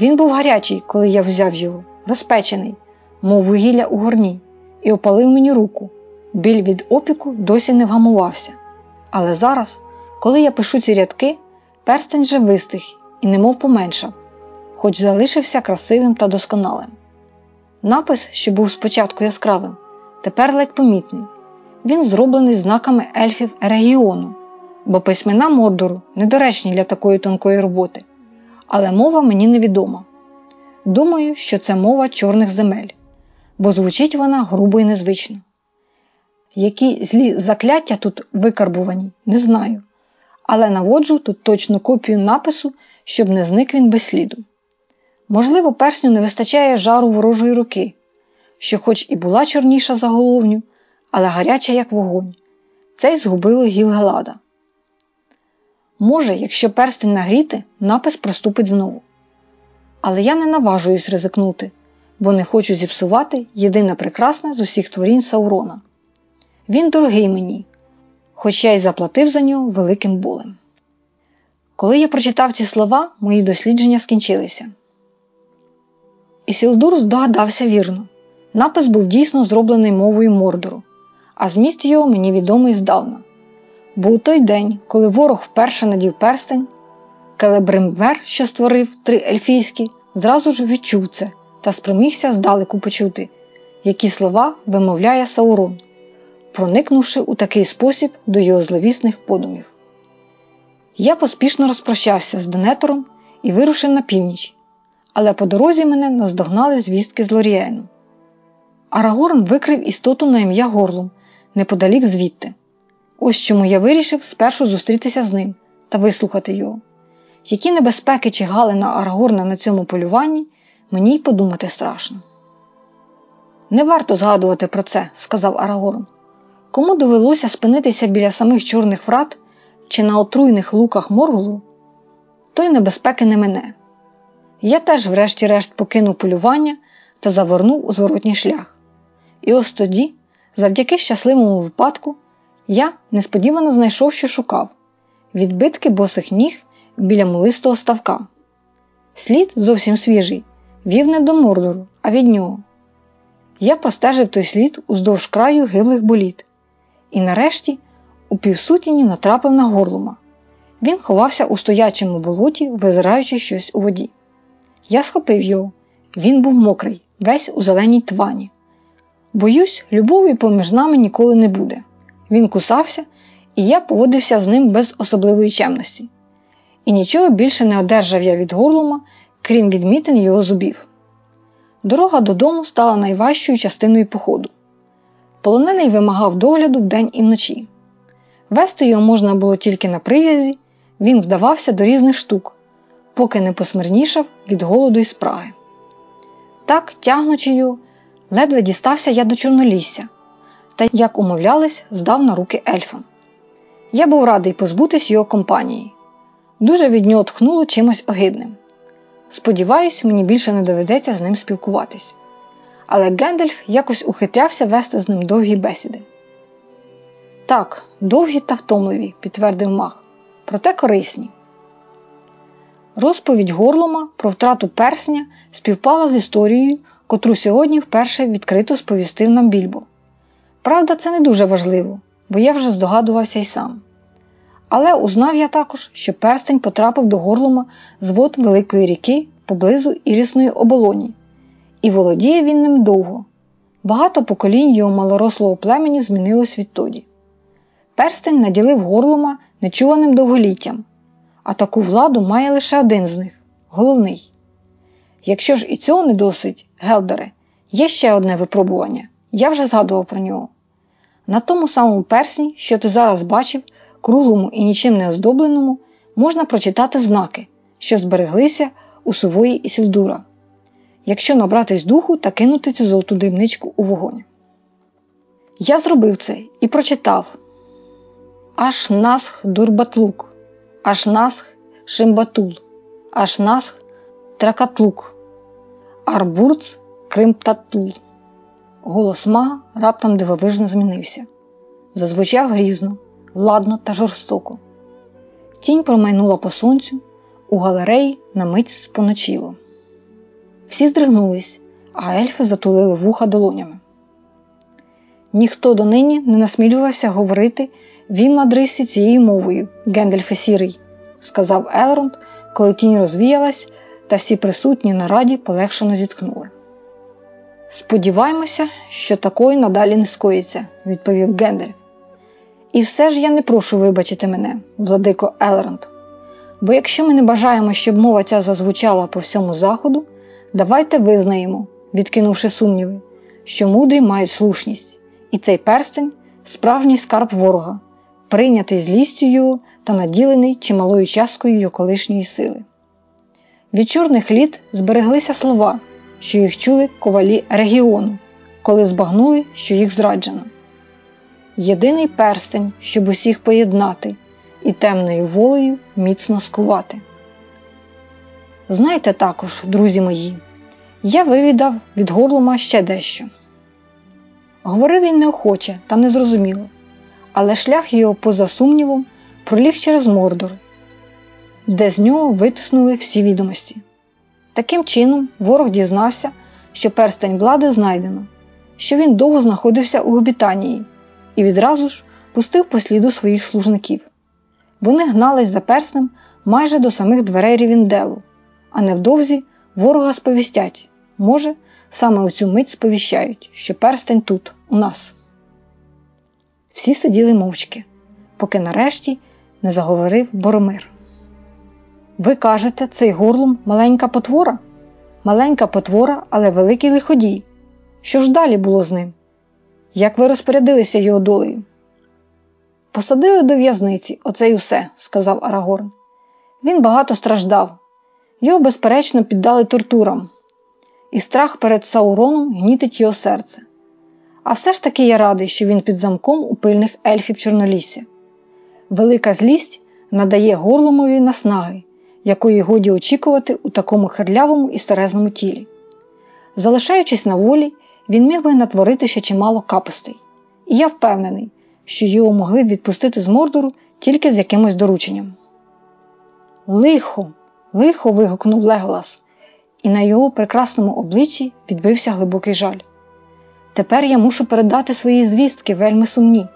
Speaker 1: Він був гарячий, коли я взяв його, розпечений, мов вугілля у горні, і опалив мені руку, Біль від опіку досі не вгамувався. Але зараз, коли я пишу ці рядки, перстень вже вистиг і немов поменшав, хоч залишився красивим та досконалим. Напис, що був спочатку яскравим, тепер ледь помітний. Він зроблений знаками ельфів регіону, бо письмена Мордору недоречні для такої тонкої роботи, але мова мені невідома. Думаю, що це мова чорних земель, бо звучить вона грубо і незвично. Які злі закляття тут викарбувані, не знаю, але наводжу тут точну копію напису, щоб не зник він без сліду. Можливо, персню не вистачає жару ворожої руки, що, хоч і була чорніша за головню, але гаряча, як вогонь. Цей згубило Гілгалада. Може, якщо перстень нагріти, напис проступить знову. Але я не наважуюсь ризикнути, бо не хочу зіпсувати єдине прекрасне з усіх творінь Саурона. Він дорогий мені, хоч я й заплатив за нього великим болем. Коли я прочитав ці слова, мої дослідження скінчилися. Ісілдур здогадався вірно. Напис був дійсно зроблений мовою Мордору, а зміст його мені відомий здавна. Бо у той день, коли ворог вперше надів перстень, Келебримвер, що створив три ельфійські, зразу ж відчув це та спромігся здалеку почути, які слова вимовляє Саурон, проникнувши у такий спосіб до його зловісних подумів. Я поспішно розпрощався з Денетором і вирушив на північ, але по дорозі мене наздогнали звістки з Лоріену. Арагорн викрив істоту на ім'я горлом неподалік звідти. Ось чому я вирішив спершу зустрітися з ним та вислухати його. Які небезпеки чигали на Арагорна на цьому полюванні, мені й подумати страшно. Не варто згадувати про це, сказав Арагорн. Кому довелося спинитися біля самих чорних врат чи на отруйних луках Моргулу, той небезпеки не мене. Я теж, врешті-решт, покинув полювання та завернув у зворотній шлях. І ось тоді, завдяки щасливому випадку, я несподівано знайшов, що шукав відбитки босих ніг біля мулистого ставка. Слід зовсім свіжий, вів не до Мордору, а від нього. Я простежив той слід уздовж краю гиблих боліт, і нарешті у півсутіні натрапив на горлума. Він ховався у стоячому болоті, визираючи щось у воді. Я схопив його. Він був мокрий, весь у зеленій твані. Боюсь, любові поміж нами ніколи не буде. Він кусався, і я поводився з ним без особливої чемності. І нічого більше не одержав я від горлума, крім відмітин його зубів. Дорога додому стала найважчою частиною походу. Полонений вимагав догляду вдень і вночі. Вести його можна було тільки на прив'язі, він вдавався до різних штук, поки не посмирнішав від голоду і спраги. Так, тягнучи його, ледве дістався я до Чорнолісся, та, як умовлялись, здав на руки ельфам. Я був радий позбутись його компанії. Дуже від нього тхнуло чимось огидним. Сподіваюсь, мені більше не доведеться з ним спілкуватись. Але Гендальф якось ухитрявся вести з ним довгі бесіди. Так, довгі та втомливі, підтвердив мах, проте корисні. Розповідь Горлома про втрату персня співпала з історією, котру сьогодні вперше відкрито сповістив нам більбо. Правда, це не дуже важливо, бо я вже здогадувався й сам. Але узнав я також, що перстень потрапив до горлома з вод Великої ріки поблизу Ірісної оболоні, і володіє він ним довго. Багато поколінь його малорослого племені змінилось відтоді. Перстень наділив горлома нечуваним довголіттям, а таку владу має лише один з них головний. Якщо ж і цього не досить, Гелдере, є ще одне випробування, я вже згадував про нього. На тому самому персні, що ти зараз бачив, круглому і нічим не оздобленому, можна прочитати знаки, що збереглися у сувої Ісілдура, якщо набратись духу та кинути цю золоту дрібничку у вогонь. Я зробив це і прочитав Аш насх дурбатлук, аш насх шимбатул, аш насх тракатлук, арбурц кримптатул. Голос мага раптом дивовижно змінився. Зазвучав грізно, владно та жорстоко. Тінь промайнула по сонцю, у галереї на мить споночило. Всі здригнулись, а ельфи затулили вуха долонями. Ніхто донині не насмілювався говорити в імладрисі цією мовою, Гендельфе сірий, сказав Елронд, коли тінь розвіялась, та всі присутні на раді полегшено зітхнули. Сподіваємося, що такої надалі не скоїться, відповів Гендельф. І все ж я не прошу вибачити мене, владико Елронд. Бо якщо ми не бажаємо, щоб мова ця зазвучала по всьому заходу, давайте визнаємо, відкинувши сумніви, що мудрі мають слушність, і цей перстень справжній скарб ворога, прийнятий злістю та наділений чималою часткою його колишньої сили. Від чорних літ збереглися слова, що їх чули ковалі регіону, коли збагнули, що їх зраджено. Єдиний перстень, щоб усіх поєднати і темною волею міцно скувати. Знайте також, друзі мої, я вивідав від горлума ще дещо. Говорив він неохоче та незрозуміло, але шлях його, поза сумнівом, проліг через Мордор, де з нього витиснули всі відомості. Таким чином, ворог дізнався, що перстень влади знайдено, що він довго знаходився у обітанії і відразу ж пустив по сліду своїх служників. Вони гнались за перснем майже до самих дверей Рівінделу, а невдовзі ворога сповістять, може, саме у цю мить сповіщають, що перстень тут, у нас. Всі сиділи мовчки, поки нарешті не заговорив Боромир. Ви кажете, цей горлум маленька потвора? Маленька потвора, але великий лиходій. Що ж далі було з ним? Як ви розпорядилися його долею? Посадили до в'язниці, оце й усе, сказав Арагорн. Він багато страждав. Його, безперечно, піддали тортурам, і страх перед Сауроном гнітить його серце. А все ж таки я радий, що він під замком у пильних ельфів Чорнолісі. Велика злість надає горломові наснаги, якої годі очікувати у такому херлявому і старезному тілі. Залишаючись на волі, він міг би натворити ще чимало капостей, і я впевнений, що його могли б відпустити з мордору тільки з якимось дорученням. Лихо, лихо. вигукнув Леголас, і на його прекрасному обличчі відбився глибокий жаль. Тепер я мушу передати свої звістки вельми сумні.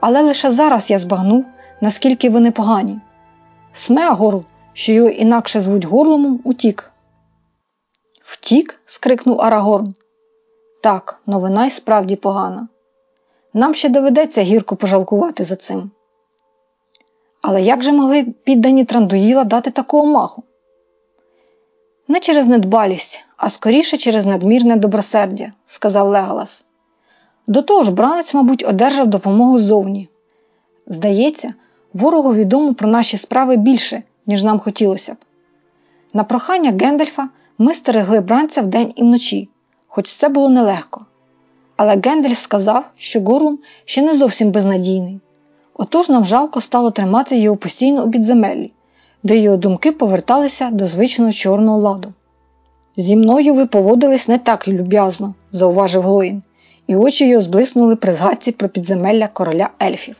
Speaker 1: Але лише зараз я збагнув, наскільки вони погані. Смеагору, що його інакше звуть горломом, утік. Втік? скрикнув Арагорн. Так, новина й справді погана. Нам ще доведеться гірко пожалкувати за цим. Але як же могли піддані Трандуїла дати такого маху? Не через недбалість, а скоріше через надмірне добросердя, сказав Леголас. До того ж, бранець, мабуть, одержав допомогу ззовні. Здається, ворогу відомо про наші справи більше, ніж нам хотілося б. На прохання Гендельфа ми стерегли бранця вдень і вночі, хоч це було нелегко. Але Гендельф сказав, що Горлум ще не зовсім безнадійний. Отож нам жалко стало тримати його постійно у підземеллі, де його думки поверталися до звичного чорного ладу. Зі мною ви поводились не так люб'язно, зауважив Глоїн, і очі його зблиснули при згадці про підземелля короля ельфів.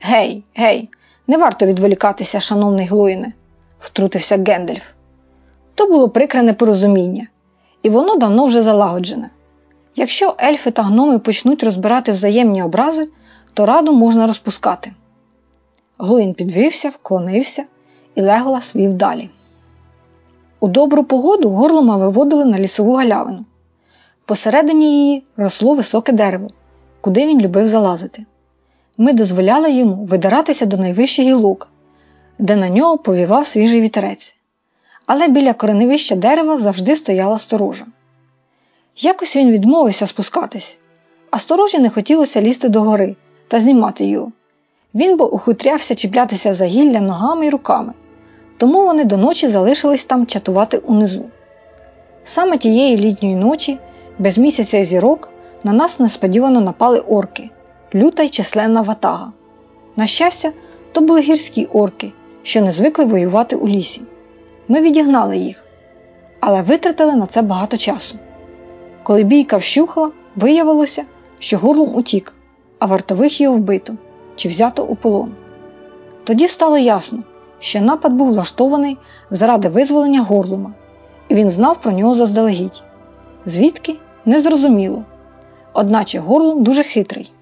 Speaker 1: Гей, гей, не варто відволікатися, шановний Глоїне, втрутився Гендельф. То було прикре непорозуміння, і воно давно вже залагоджене. Якщо ельфи та гноми почнуть розбирати взаємні образи, то раду можна розпускати. Глоїн підвівся, вклонився, і Леголас вів далі. У добру погоду горлома виводили на лісову галявину. Посередині її росло високе дерево, куди він любив залазити. Ми дозволяли йому видиратися до найвищих гілок, де на нього повівав свіжий вітерець. Але біля кореневища дерева завжди стояла сторожа. Якось він відмовився спускатись, а сторожі не хотілося лізти до гори та знімати його. Він бо ухитрявся чіплятися за гілля ногами й руками, тому вони до ночі залишились там чатувати унизу. Саме тієї літньої ночі, без місяця і зірок, на нас несподівано напали орки, люта й численна ватага. На щастя, то були гірські орки, що не звикли воювати у лісі. Ми відігнали їх, але витратили на це багато часу. Коли бійка вщухла, виявилося, що горлом утік, а вартових його вбито чи взято у полон. Тоді стало ясно, що напад був влаштований заради визволення горлума, і він знав про нього заздалегідь. Звідки незрозуміло. одначе горлом дуже хитрий.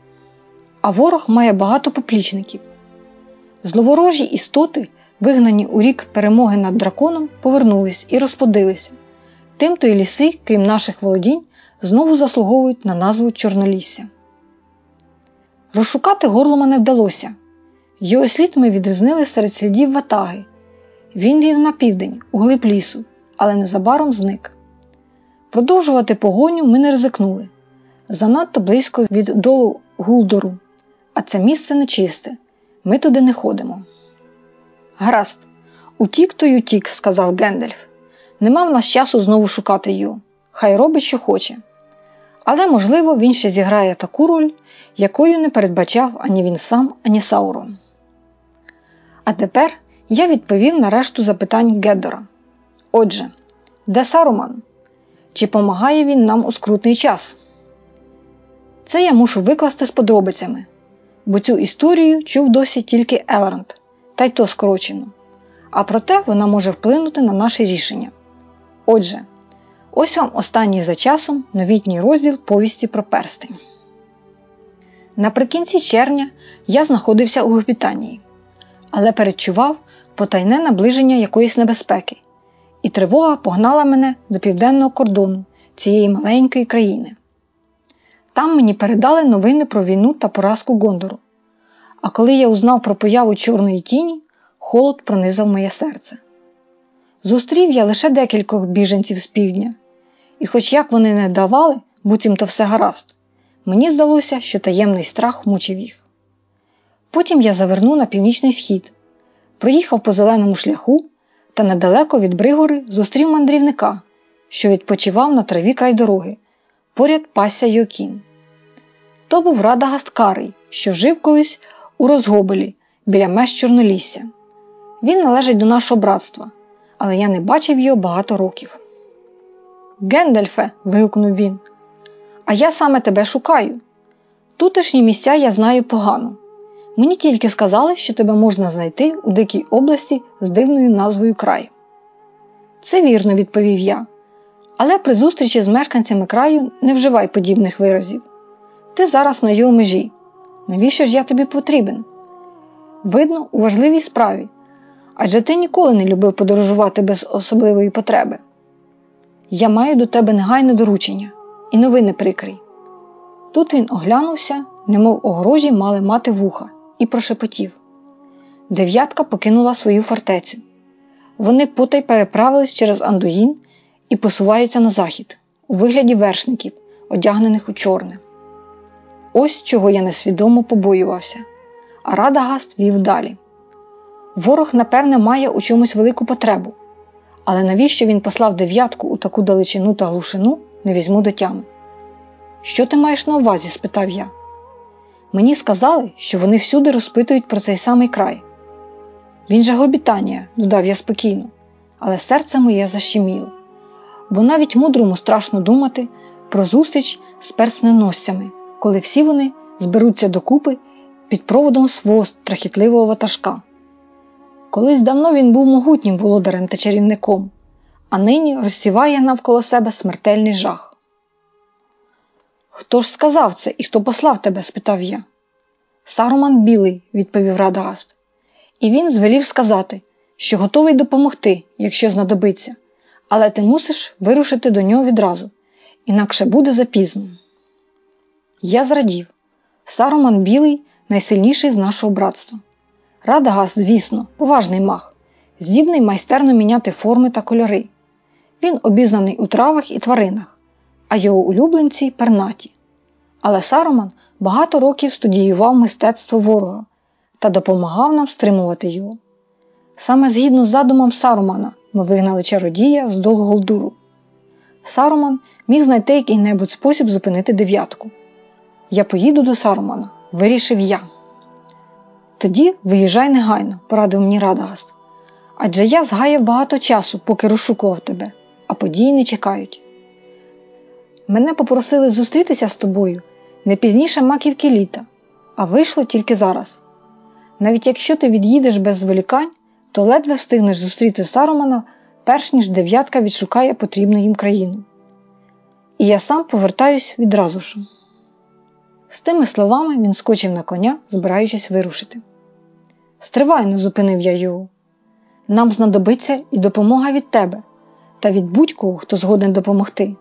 Speaker 1: А ворог має багато поплічників. Зловорожі істоти, вигнані у рік перемоги над драконом, повернулись і розплодилися. Тимто й ліси, крім наших володінь, знову заслуговують на назву Чорнолісся. Розшукати горлома не вдалося. Його слід ми відрізнили серед слідів ватаги. Він вів на південь, у глиб лісу, але незабаром зник. Продовжувати погоню ми не ризикнули занадто близько від долу Гулдору, а це місце нечисте. Ми туди не ходимо. Гаразд, утік то й утік, сказав Гендельф. Нема в нас часу знову шукати його. Хай робить, що хоче. Але, можливо, він ще зіграє таку роль, якою не передбачав ані він сам, ані Саурон. А тепер я відповів на решту запитань Геддора. Отже, де Саруман? Чи помагає він нам у скрутний час? Це я мушу викласти з подробицями, бо цю історію чув досі тільки Елранд, та й то скорочено. А проте вона може вплинути на наше рішення. Отже, ось вам останній за часом новітній розділ повісті про перстень. Наприкінці червня я знаходився у Гопітанії, але передчував потайне наближення якоїсь небезпеки, і тривога погнала мене до південного кордону цієї маленької країни. Там мені передали новини про війну та поразку Гондору. А коли я узнав про появу чорної тіні, холод пронизав моє серце. Зустрів я лише декількох біженців з півдня, і, хоч як вони не давали, буцімто все гаразд, мені здалося, що таємний страх мучив їх. Потім я завернув на північний схід, проїхав по зеленому шляху та недалеко від Бригори зустрів мандрівника, що відпочивав на траві край дороги, поряд пасся Йокін. То був Радагаст Карий, що жив колись у Розгобелі біля меж Чорнолісся. Він належить до нашого братства, але я не бачив його багато років. Гендельфе. вигукнув він, а я саме тебе шукаю. Тутешні місця я знаю погано. Мені тільки сказали, що тебе можна знайти у дикій області з дивною назвою край. Це вірно, відповів я. Але при зустрічі з мешканцями краю не вживай подібних виразів. Ти зараз на його межі. Навіщо ж я тобі потрібен? Видно, у важливій справі. Адже ти ніколи не любив подорожувати без особливої потреби. Я маю до тебе негайне доручення і новини прикрий. Тут він оглянувся, немов огорожі мали мати вуха, і прошепотів. Дев'ятка покинула свою фортецю. Вони потай переправились через Андуїн і посуваються на захід, у вигляді вершників, одягнених у чорне. Ось чого я несвідомо побоювався, а Радагаст вів далі. Ворог, напевне, має у чомусь велику потребу, але навіщо він послав дев'ятку у таку далечину та глушину, не візьму до тями. Що ти маєш на увазі? спитав я. Мені сказали, що вони всюди розпитують про цей самий край. Він же гобітанія, додав я спокійно, але серце моє защеміло, бо навіть мудрому страшно думати про зустріч з персненосцями коли всі вони зберуться докупи під проводом свого страхітливого ватажка. Колись давно він був могутнім володарем та чарівником, а нині розсіває навколо себе смертельний жах. Хто ж сказав це і хто послав тебе? спитав я. Саруман білий, відповів Радагаст, і він звелів сказати, що готовий допомогти, якщо знадобиться, але ти мусиш вирушити до нього відразу, інакше буде запізно. Я зрадів. Саруман білий найсильніший з нашого братства. Радагас, звісно, поважний мах, здібний майстерно міняти форми та кольори. Він обізнаний у травах і тваринах, а його улюбленці пернаті. Але Саруман багато років студіював мистецтво ворога та допомагав нам стримувати його. Саме згідно з задумом Сарумана ми вигнали чародія з Долголдуру. Саруман міг знайти який-небудь спосіб зупинити дев'ятку. Я поїду до Сарумана, вирішив я. Тоді виїжджай негайно, порадив мені Радагаст. Адже я згаяв багато часу, поки розшукував тебе, а події не чекають. Мене попросили зустрітися з тобою не пізніше маківки літа, а вийшло тільки зараз. Навіть якщо ти від'їдеш без зволікань, то ледве встигнеш зустріти Сарумана, перш ніж дев'ятка відшукає потрібну їм країну. І я сам повертаюсь відразу ж. З тими словами він скочив на коня, збираючись вирушити. Стривай, не зупинив я його. Нам знадобиться і допомога від тебе та від будь-кого, хто згоден допомогти.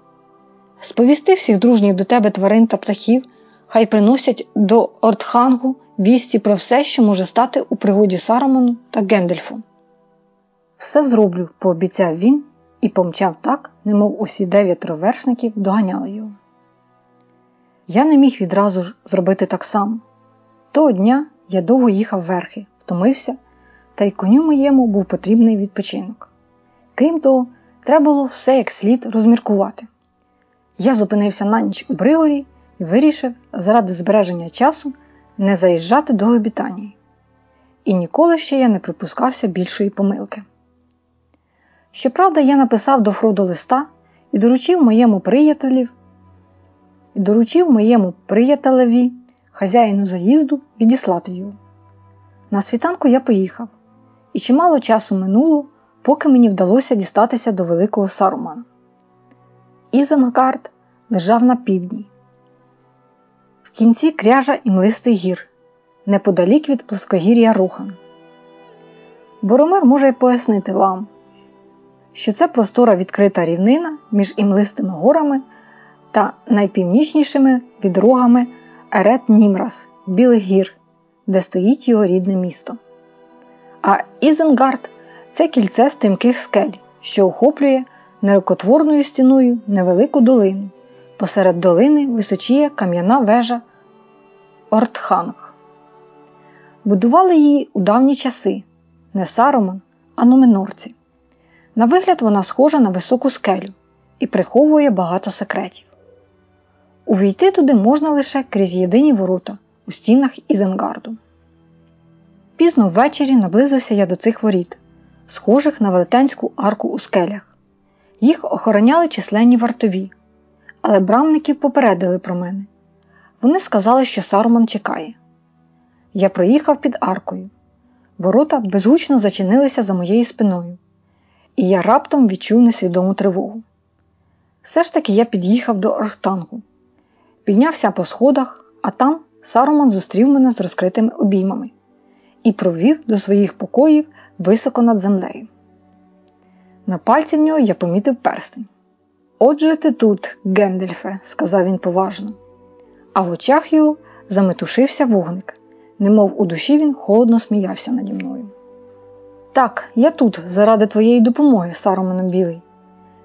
Speaker 1: Сповісти всіх дружніх до тебе тварин та птахів, хай приносять до Ортхангу вісті про все, що може стати у пригоді Сарамону та Гендельфу. Все зроблю, пообіцяв він і помчав так, немов усі дев'ятеро вершників доганяли його. Я не міг відразу ж зробити так само. Того дня я довго їхав верхи, втомився, та й коню моєму був потрібний відпочинок. Крім того, треба було все як слід розміркувати. Я зупинився на ніч у Бригорі і вирішив, заради збереження часу, не заїжджати до обітанії. І ніколи ще я не припускався більшої помилки. Щоправда, я написав до Фродо листа і доручив моєму приятелів, і доручив моєму приятелеві, хазяїну заїзду, відіслати його. На світанку я поїхав, і чимало часу минуло, поки мені вдалося дістатися до великого Сарумана. Ізенгард лежав на півдні, в кінці кряжа і млистий гір, неподалік від плоскогір'я Рухан. Боромир може й пояснити вам, що це простора відкрита рівнина між імлистими горами та найпівнічнішими відрогами Ерет Німрас, Білих гір, де стоїть його рідне місто. А Ізенгард це кільце стрімких скель, що охоплює нерокотворною стіною невелику долину. Посеред долини височіє кам'яна вежа Ортханг. Будували її у давні часи не Сароман, а номенорці. На вигляд вона схожа на високу скелю і приховує багато секретів. Увійти туди можна лише крізь єдині ворота у стінах Ізенгарду. Пізно ввечері наблизився я до цих воріт, схожих на велетенську арку у скелях. Їх охороняли численні вартові, але брамників попередили про мене. Вони сказали, що Саруман чекає. Я проїхав під аркою. Ворота безгучно зачинилися за моєю спиною, і я раптом відчув несвідому тривогу. Все ж таки я під'їхав до Орхтангу, піднявся по сходах, а там Саруман зустрів мене з розкритими обіймами і провів до своїх покоїв високо над землею. На пальці в нього я помітив перстень. Отже, ти тут, Гендельфе, сказав він поважно, а в очах його заметушився вогник, немов у душі він холодно сміявся наді мною. Так, я тут, заради твоєї допомоги, Саромане Білий.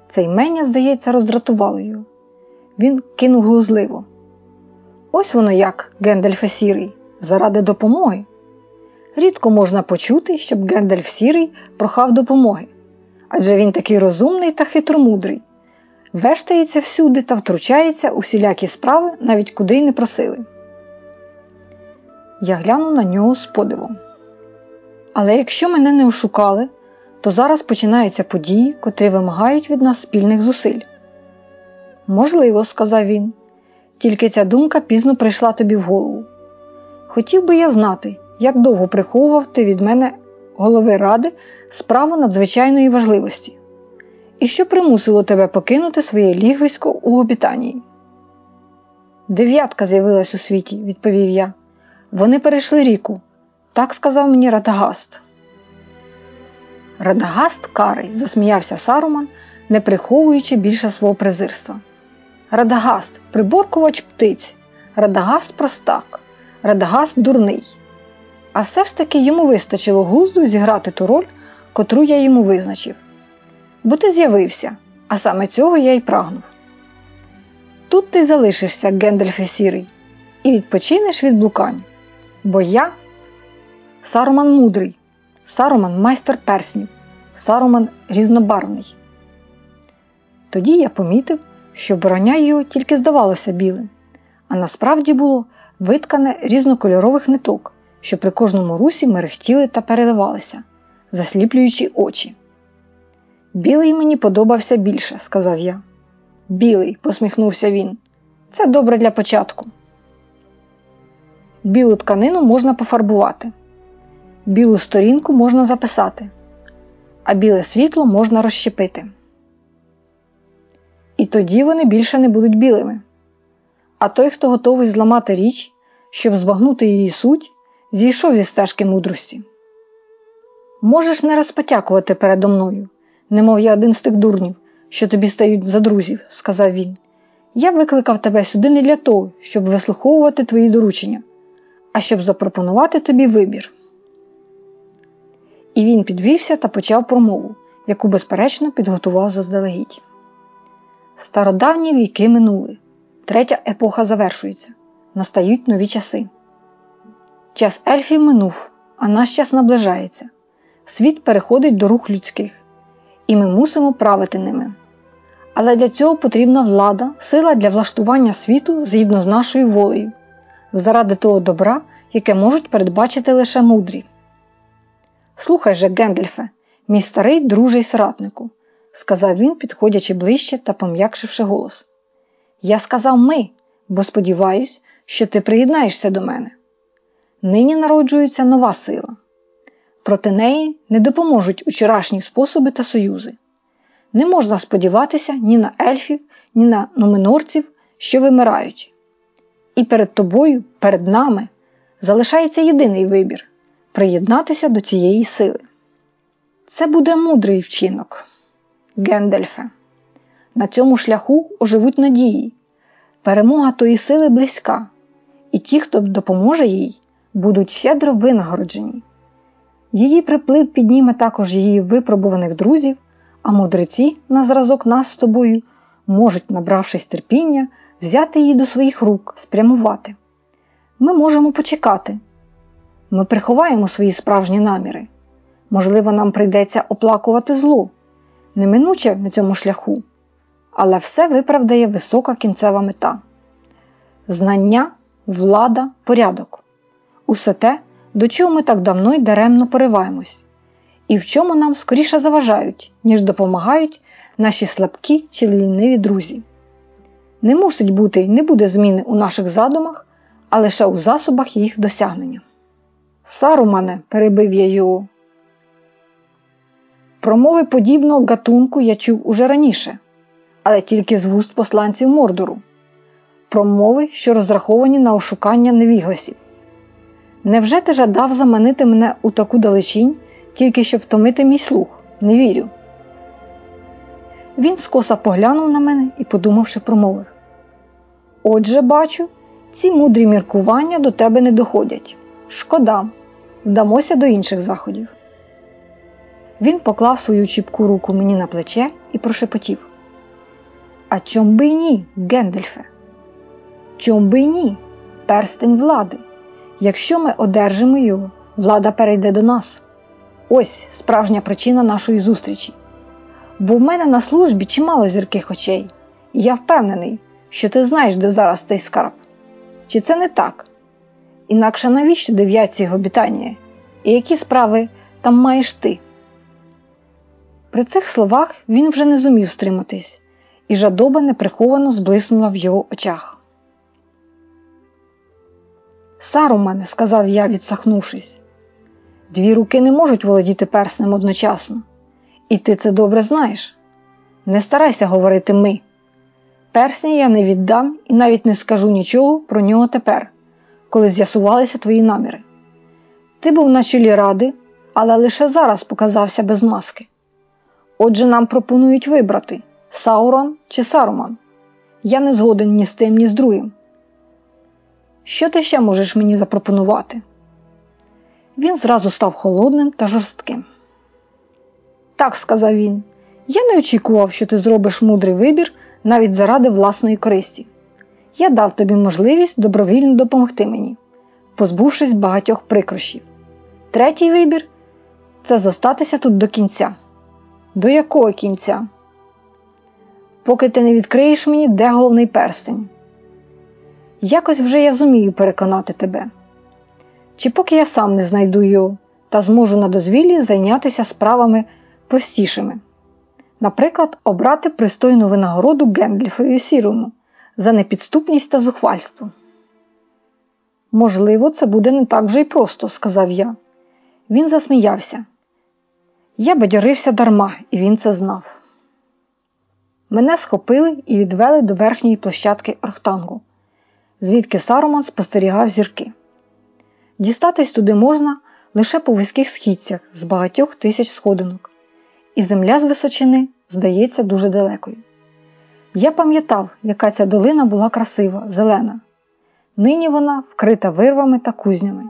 Speaker 1: Це ймення, здається, роздратувало його. Він кинув глузливо. Ось воно як, Гендельфе Сірий, заради допомоги. Рідко можна почути, щоб Гендельф Сірий прохав допомоги, адже він такий розумний та хитромудрий, вештається всюди та втручається у всілякі справи, навіть куди й не просили. Я глянув на нього з подивом. Але якщо мене не ошукали, то зараз починаються події, котрі вимагають від нас спільних зусиль. Можливо, сказав він, тільки ця думка пізно прийшла тобі в голову. Хотів би я знати, як довго приховував ти від мене голови ради справу надзвичайної важливості, і що примусило тебе покинути своє лігвисько у обітанії. Дев'ятка з'явилась у світі, відповів я. Вони перейшли ріку. Так сказав мені Радагаст. Радагаст карий, засміявся Саруман, не приховуючи більше свого презирства. Радагаст приборкувач птиць, Радагаст простак, Радагаст дурний. А все ж таки йому вистачило глузду зіграти ту роль, котру я йому визначив. Бо ти з'явився, а саме цього я й прагнув. Тут ти залишишся, Гендельфе сірий, і відпочинеш від блукань. Бо я Саруман мудрий, Саруман майстер перснів, Саруман різнобарвний. Тоді я помітив, що броня його тільки здавалося білим, а насправді було виткане різнокольорових ниток, що при кожному русі мерехтіли та переливалися, засліплюючи очі. Білий мені подобався більше, сказав я. Білий, посміхнувся він. Це добре для початку. Білу тканину можна пофарбувати, білу сторінку можна записати, а біле світло можна розщепити. І тоді вони більше не будуть білими. А той, хто готовий зламати річ, щоб збагнути її суть, зійшов зі стежки мудрості. Можеш не розпотякувати передо мною, немов я один з тих дурнів, що тобі стають за друзів, сказав він. Я викликав тебе сюди не для того, щоб вислуховувати твої доручення, а щоб запропонувати тобі вибір. І він підвівся та почав промову, яку, безперечно, підготував заздалегідь. Стародавні віки минули, третя епоха завершується, настають нові часи. Час ельфів минув, а наш час наближається. Світ переходить до рух людських, і ми мусимо правити ними. Але для цього потрібна влада, сила для влаштування світу згідно з нашою волею, заради того добра, яке можуть передбачити лише мудрі. Слухай же, Гендельфе, мій старий друже й соратнику, сказав він, підходячи ближче та пом'якшивши голос. Я сказав ми, бо сподіваюсь, що ти приєднаєшся до мене. Нині народжується нова сила. Проти неї не допоможуть учорашні способи та союзи. Не можна сподіватися ні на ельфів, ні на нуминорців, що вимирають. І перед тобою, перед нами, залишається єдиний вибір приєднатися до цієї сили. Це буде мудрий вчинок, Гендельфе. На цьому шляху оживуть надії. Перемога тої сили близька, і ті, хто допоможе їй, будуть щедро винагороджені. Її приплив підніме також її випробуваних друзів, а мудреці, на зразок нас з тобою, можуть, набравшись терпіння, взяти її до своїх рук, спрямувати. Ми можемо почекати. Ми приховаємо свої справжні наміри. Можливо, нам прийдеться оплакувати зло, неминуче на цьому шляху, але все виправдає висока кінцева мета. Знання, влада, порядок усе те, до чого ми так давно й даремно пориваємось, і в чому нам скоріше заважають, ніж допомагають наші слабкі чи ліниві друзі. Не мусить бути і не буде зміни у наших задумах, а лише у засобах їх досягнення. Сарумане, перебив я його. Промови подібного гатунку я чув уже раніше, але тільки з вуст посланців Мордору. Промови, що розраховані на ошукання невігласів. Невже ти жадав заманити мене у таку далечінь, тільки щоб втомити мій слух? Не вірю. Він скоса поглянув на мене і, подумавши, промовив Отже, бачу, ці мудрі міркування до тебе не доходять. Шкода, вдамося до інших заходів. Він поклав свою чіпку руку мені на плече і прошепотів. А чом би й ні, Гендельфе? Чом би й ні? Перстень влади. Якщо ми одержимо його, влада перейде до нас. Ось справжня причина нашої зустрічі. Бо в мене на службі чимало зірких очей, і я впевнений, що ти знаєш, де зараз цей скарб. Чи це не так? Інакше навіщо дев'ятці його бітання? І які справи там маєш ти? При цих словах він вже не зумів стриматись, і жадоба неприховано зблиснула в його очах. Сарумане, сказав я, відсахнувшись, дві руки не можуть володіти перснем одночасно, і ти це добре знаєш. Не старайся говорити ми. Персня я не віддам і навіть не скажу нічого про нього тепер, коли з'ясувалися твої наміри. Ти був на чолі ради, але лише зараз показався без маски. Отже, нам пропонують вибрати Саурон чи Саруман. Я не згоден ні з тим, ні з другим. Що ти ще можеш мені запропонувати? Він зразу став холодним та жорстким. Так, сказав він, я не очікував, що ти зробиш мудрий вибір навіть заради власної користі. Я дав тобі можливість добровільно допомогти мені, позбувшись багатьох прикрощів. Третій вибір це зостатися тут до кінця. До якого кінця? Поки ти не відкриєш мені, де головний перстень. Якось вже я зумію переконати тебе. Чи поки я сам не знайду його та зможу на дозвіллі зайнятися справами простішими, наприклад, обрати пристойну винагороду Гендліфові Сірому за непідступність та зухвальство. Можливо, це буде не так вже й просто, сказав я. Він засміявся. Я бадьорився дарма, і він це знав. Мене схопили і відвели до верхньої площадки Орхтангу звідки Саруман спостерігав зірки. Дістатись туди можна лише по вузьких східцях з багатьох тисяч сходинок, і земля з височини здається дуже далекою. Я пам'ятав, яка ця долина була красива, зелена. Нині вона вкрита вирвами та кузнями.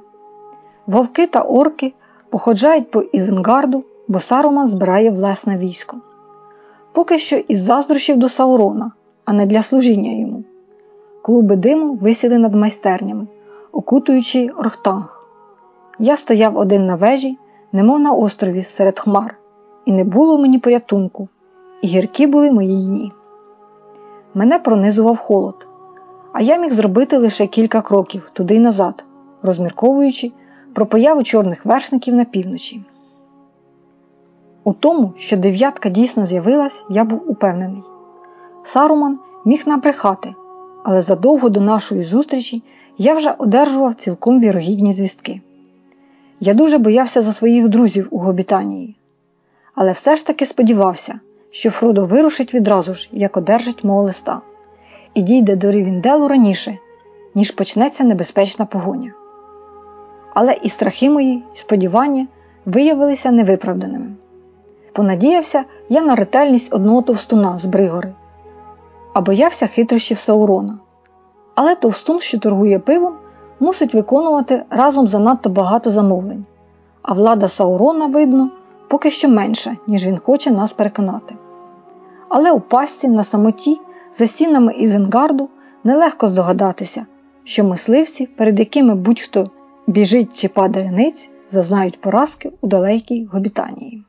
Speaker 1: Вовки та орки походжають по Ізенгарду, бо Саруман збирає власне військо. Поки що із заздрощів до Саурона, а не для служіння йому. Клуби диму висіли над майстернями, окутуючи Рохтанг. Я стояв один на вежі, немов на острові серед хмар, і не було мені порятунку, і гіркі були мої дні. Мене пронизував холод, а я міг зробити лише кілька кроків туди й назад, розмірковуючи про появу чорних вершників на півночі. У тому, що дев'ятка дійсно з'явилась, я був упевнений. Саруман міг набрехати, але задовго до нашої зустрічі я вже одержував цілком вірогідні звістки. Я дуже боявся за своїх друзів у Гобітанії, але все ж таки сподівався, що Фродо вирушить відразу ж, як одержить мого листа, і дійде до Рівінделу раніше, ніж почнеться небезпечна погоня. Але і страхи мої, і сподівання виявилися невиправданими. Понадіявся я на ретельність одного товстуна з Бригори, а боявся хитрощів Саурона. Але товстун, що торгує пивом, мусить виконувати разом занадто багато замовлень, а влада Саурона, видно, поки що менша, ніж він хоче нас переконати. Але у пасті на самоті, за стінами Ізенгарду, нелегко здогадатися, що мисливці, перед якими будь-хто біжить чи падає ниць, зазнають поразки у далекій Гобітанії.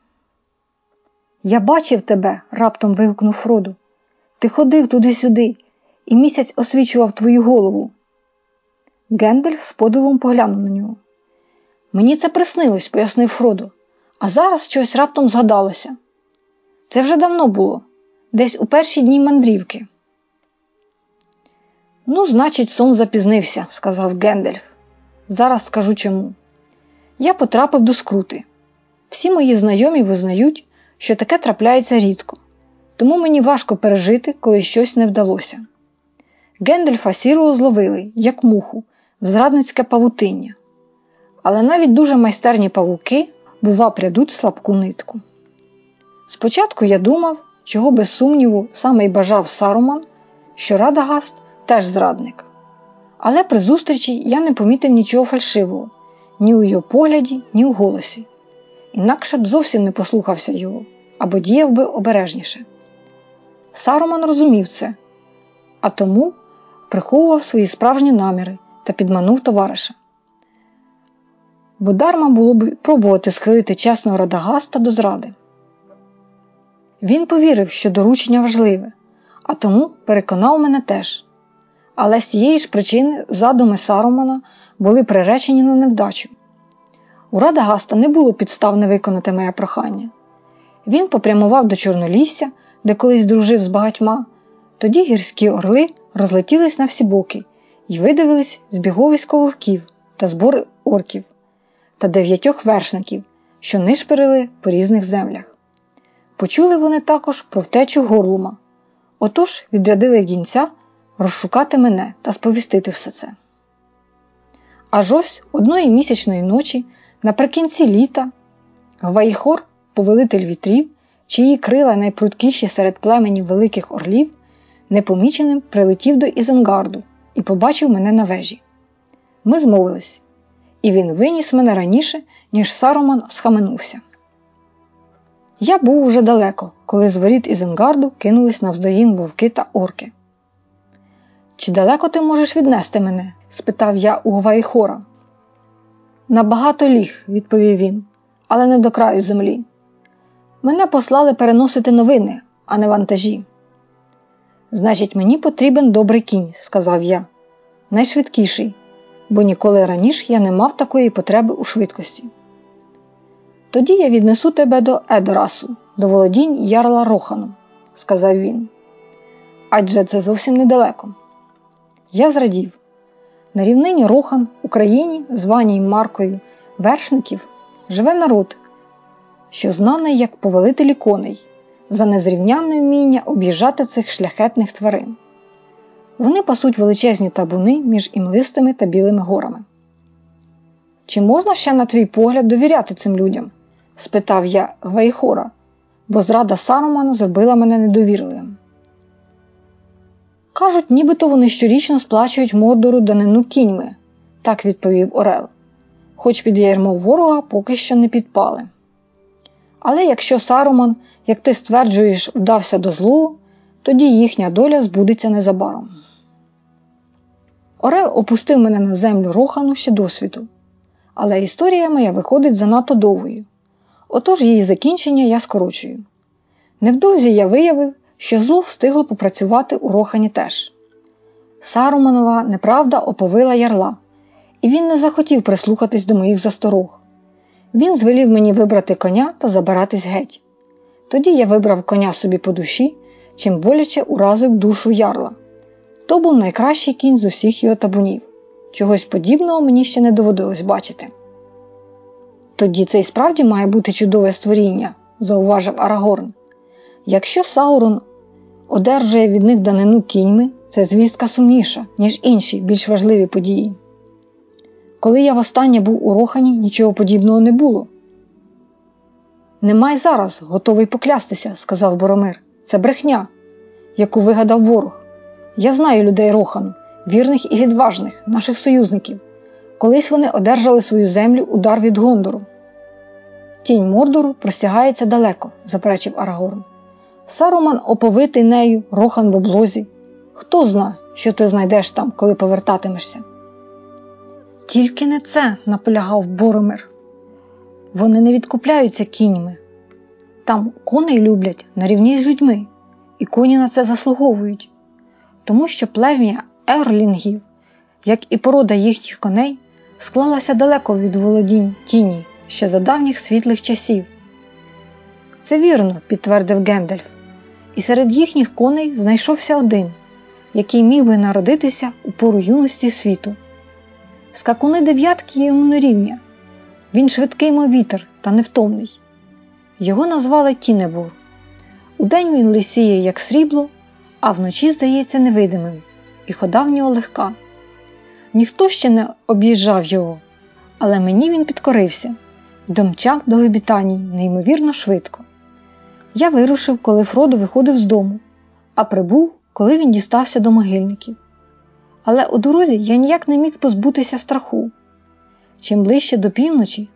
Speaker 1: Я бачив тебе, раптом вигукнув Фроду. Ти ходив туди-сюди, і місяць освічував твою голову. Гендельф з подивом поглянув на нього. Мені це приснилось, пояснив Фродо, а зараз щось раптом згадалося. Це вже давно було, десь у перші дні мандрівки. Ну, значить, сон запізнився, сказав Гендельф. Зараз скажу чому. Я потрапив до скрути. Всі мої знайомі визнають, що таке трапляється рідко, тому мені важко пережити, коли щось не вдалося. Гендельфа сірого зловили, як муху, в зрадницьке павутиння. Але навіть дуже майстерні павуки, бува, прядуть слабку нитку. Спочатку я думав, чого без сумніву саме й бажав Саруман, що Радагаст теж зрадник. Але при зустрічі я не помітив нічого фальшивого ні у його погляді, ні у голосі. Інакше б зовсім не послухався його або діяв би обережніше. Саруман розумів це, а тому приховував свої справжні наміри та підманув товариша. Бо дарма було б пробувати схилити чесного Радагаста до зради. Він повірив, що доручення важливе, а тому переконав мене теж. Але з тієї ж причини задуми Сарумана були приречені на невдачу. У Радагаста не було підстав не виконати моє прохання. Він попрямував до Чорнолісся, де колись дружив з багатьма. Тоді гірські орли розлетілись на всі боки і видивились збіговисько вовків та збори орків та дев'ятьох вершників, що нишпирили по різних землях. Почули вони також про втечу горлума, отож відрядили гінця розшукати мене та сповістити все це. Аж ось одної місячної ночі, наприкінці літа, Гвайхор, повелитель вітрів, чиї крила найпрудкіші серед племенів великих орлів, непоміченим прилетів до Ізенгарду і побачив мене на вежі. Ми змовились, і він виніс мене раніше, ніж Саруман схаменувся. Я був уже далеко, коли з воріт Ізенгарду кинулись навздоїн вовки та орки. Чи далеко ти можеш віднести мене? спитав я у Гвайхора. На багато ліг, відповів він, але не до краю землі. Мене послали переносити новини, а не вантажі. Значить, мені потрібен добрий кінь, сказав я, найшвидкіший, бо ніколи раніше я не мав такої потреби у швидкості. Тоді я віднесу тебе до Едорасу, до володінь Ярла Рохану, сказав він. Адже це зовсім недалеко. Я зрадів. На рівнині Рохан, Україні, званій маркою вершників, живе народ, що знаний як повелителі коней, за незрівнянне вміння об'їжджати цих шляхетних тварин. Вони пасуть величезні табуни між імлистими та білими горами. Чи можна ще, на твій погляд, довіряти цим людям? спитав я Гвейхора, бо зрада Сарумана зробила мене недовірливим. Кажуть, нібито вони щорічно сплачують мордору данину кіньми, так відповів Орел, хоч під ярмо ворога поки що не підпали. Але якщо Саруман, як ти стверджуєш, вдався до злу, тоді їхня доля збудеться незабаром. Орел опустив мене на землю рохану ще досвіду, але історія моя виходить занадто довгою. Отож її закінчення я скорочую. Невдовзі я виявив, що зло встигло попрацювати у Рохані теж. Саруманова неправда оповила ярла, і він не захотів прислухатись до моїх засторог. Він звелів мені вибрати коня та забиратись геть. Тоді я вибрав коня собі по душі, чим боляче уразив душу ярла. То був найкращий кінь з усіх його табунів. Чогось подібного мені ще не доводилось бачити. Тоді це й справді має бути чудове створіння, зауважив Арагорн. Якщо Саурон одержує від них данину кіньми, це звістка сумніша, ніж інші більш важливі події. Коли я востаннє був у Рохані, нічого подібного не було. Немай зараз, готовий поклястися, сказав Боромир. Це брехня, яку вигадав ворог. Я знаю людей Рохану, вірних і відважних, наших союзників. Колись вони одержали свою землю удар від Гондору. Тінь Мордору простягається далеко, заперечив Арагорн. Саруман оповитий нею, рохан в облозі. Хто зна, що ти знайдеш там, коли повертатимешся? Тільки не це, наполягав Боромир. Вони не відкупляються кіньми. Там коней люблять на рівні з людьми, і коні на це заслуговують, тому що плем'я ерлінгів, як і порода їхніх коней, склалася далеко від володінь тіні ще за давніх світлих часів. Це вірно, підтвердив Гендальф, і серед їхніх коней знайшовся один, який міг би народитися у пору юності світу. Скакуни дев'ятки йому не рівня. Він швидкий мов вітер та невтомний. Його назвали Тінебур. Удень він лисіє, як срібло, а вночі здається невидимим, і хода в нього легка. Ніхто ще не об'їжджав його, але мені він підкорився і домчав до обітаній неймовірно швидко. Я вирушив, коли Фродо виходив з дому, а прибув, коли він дістався до могильників. Але у дорозі я ніяк не міг позбутися страху. Чим ближче до півночі,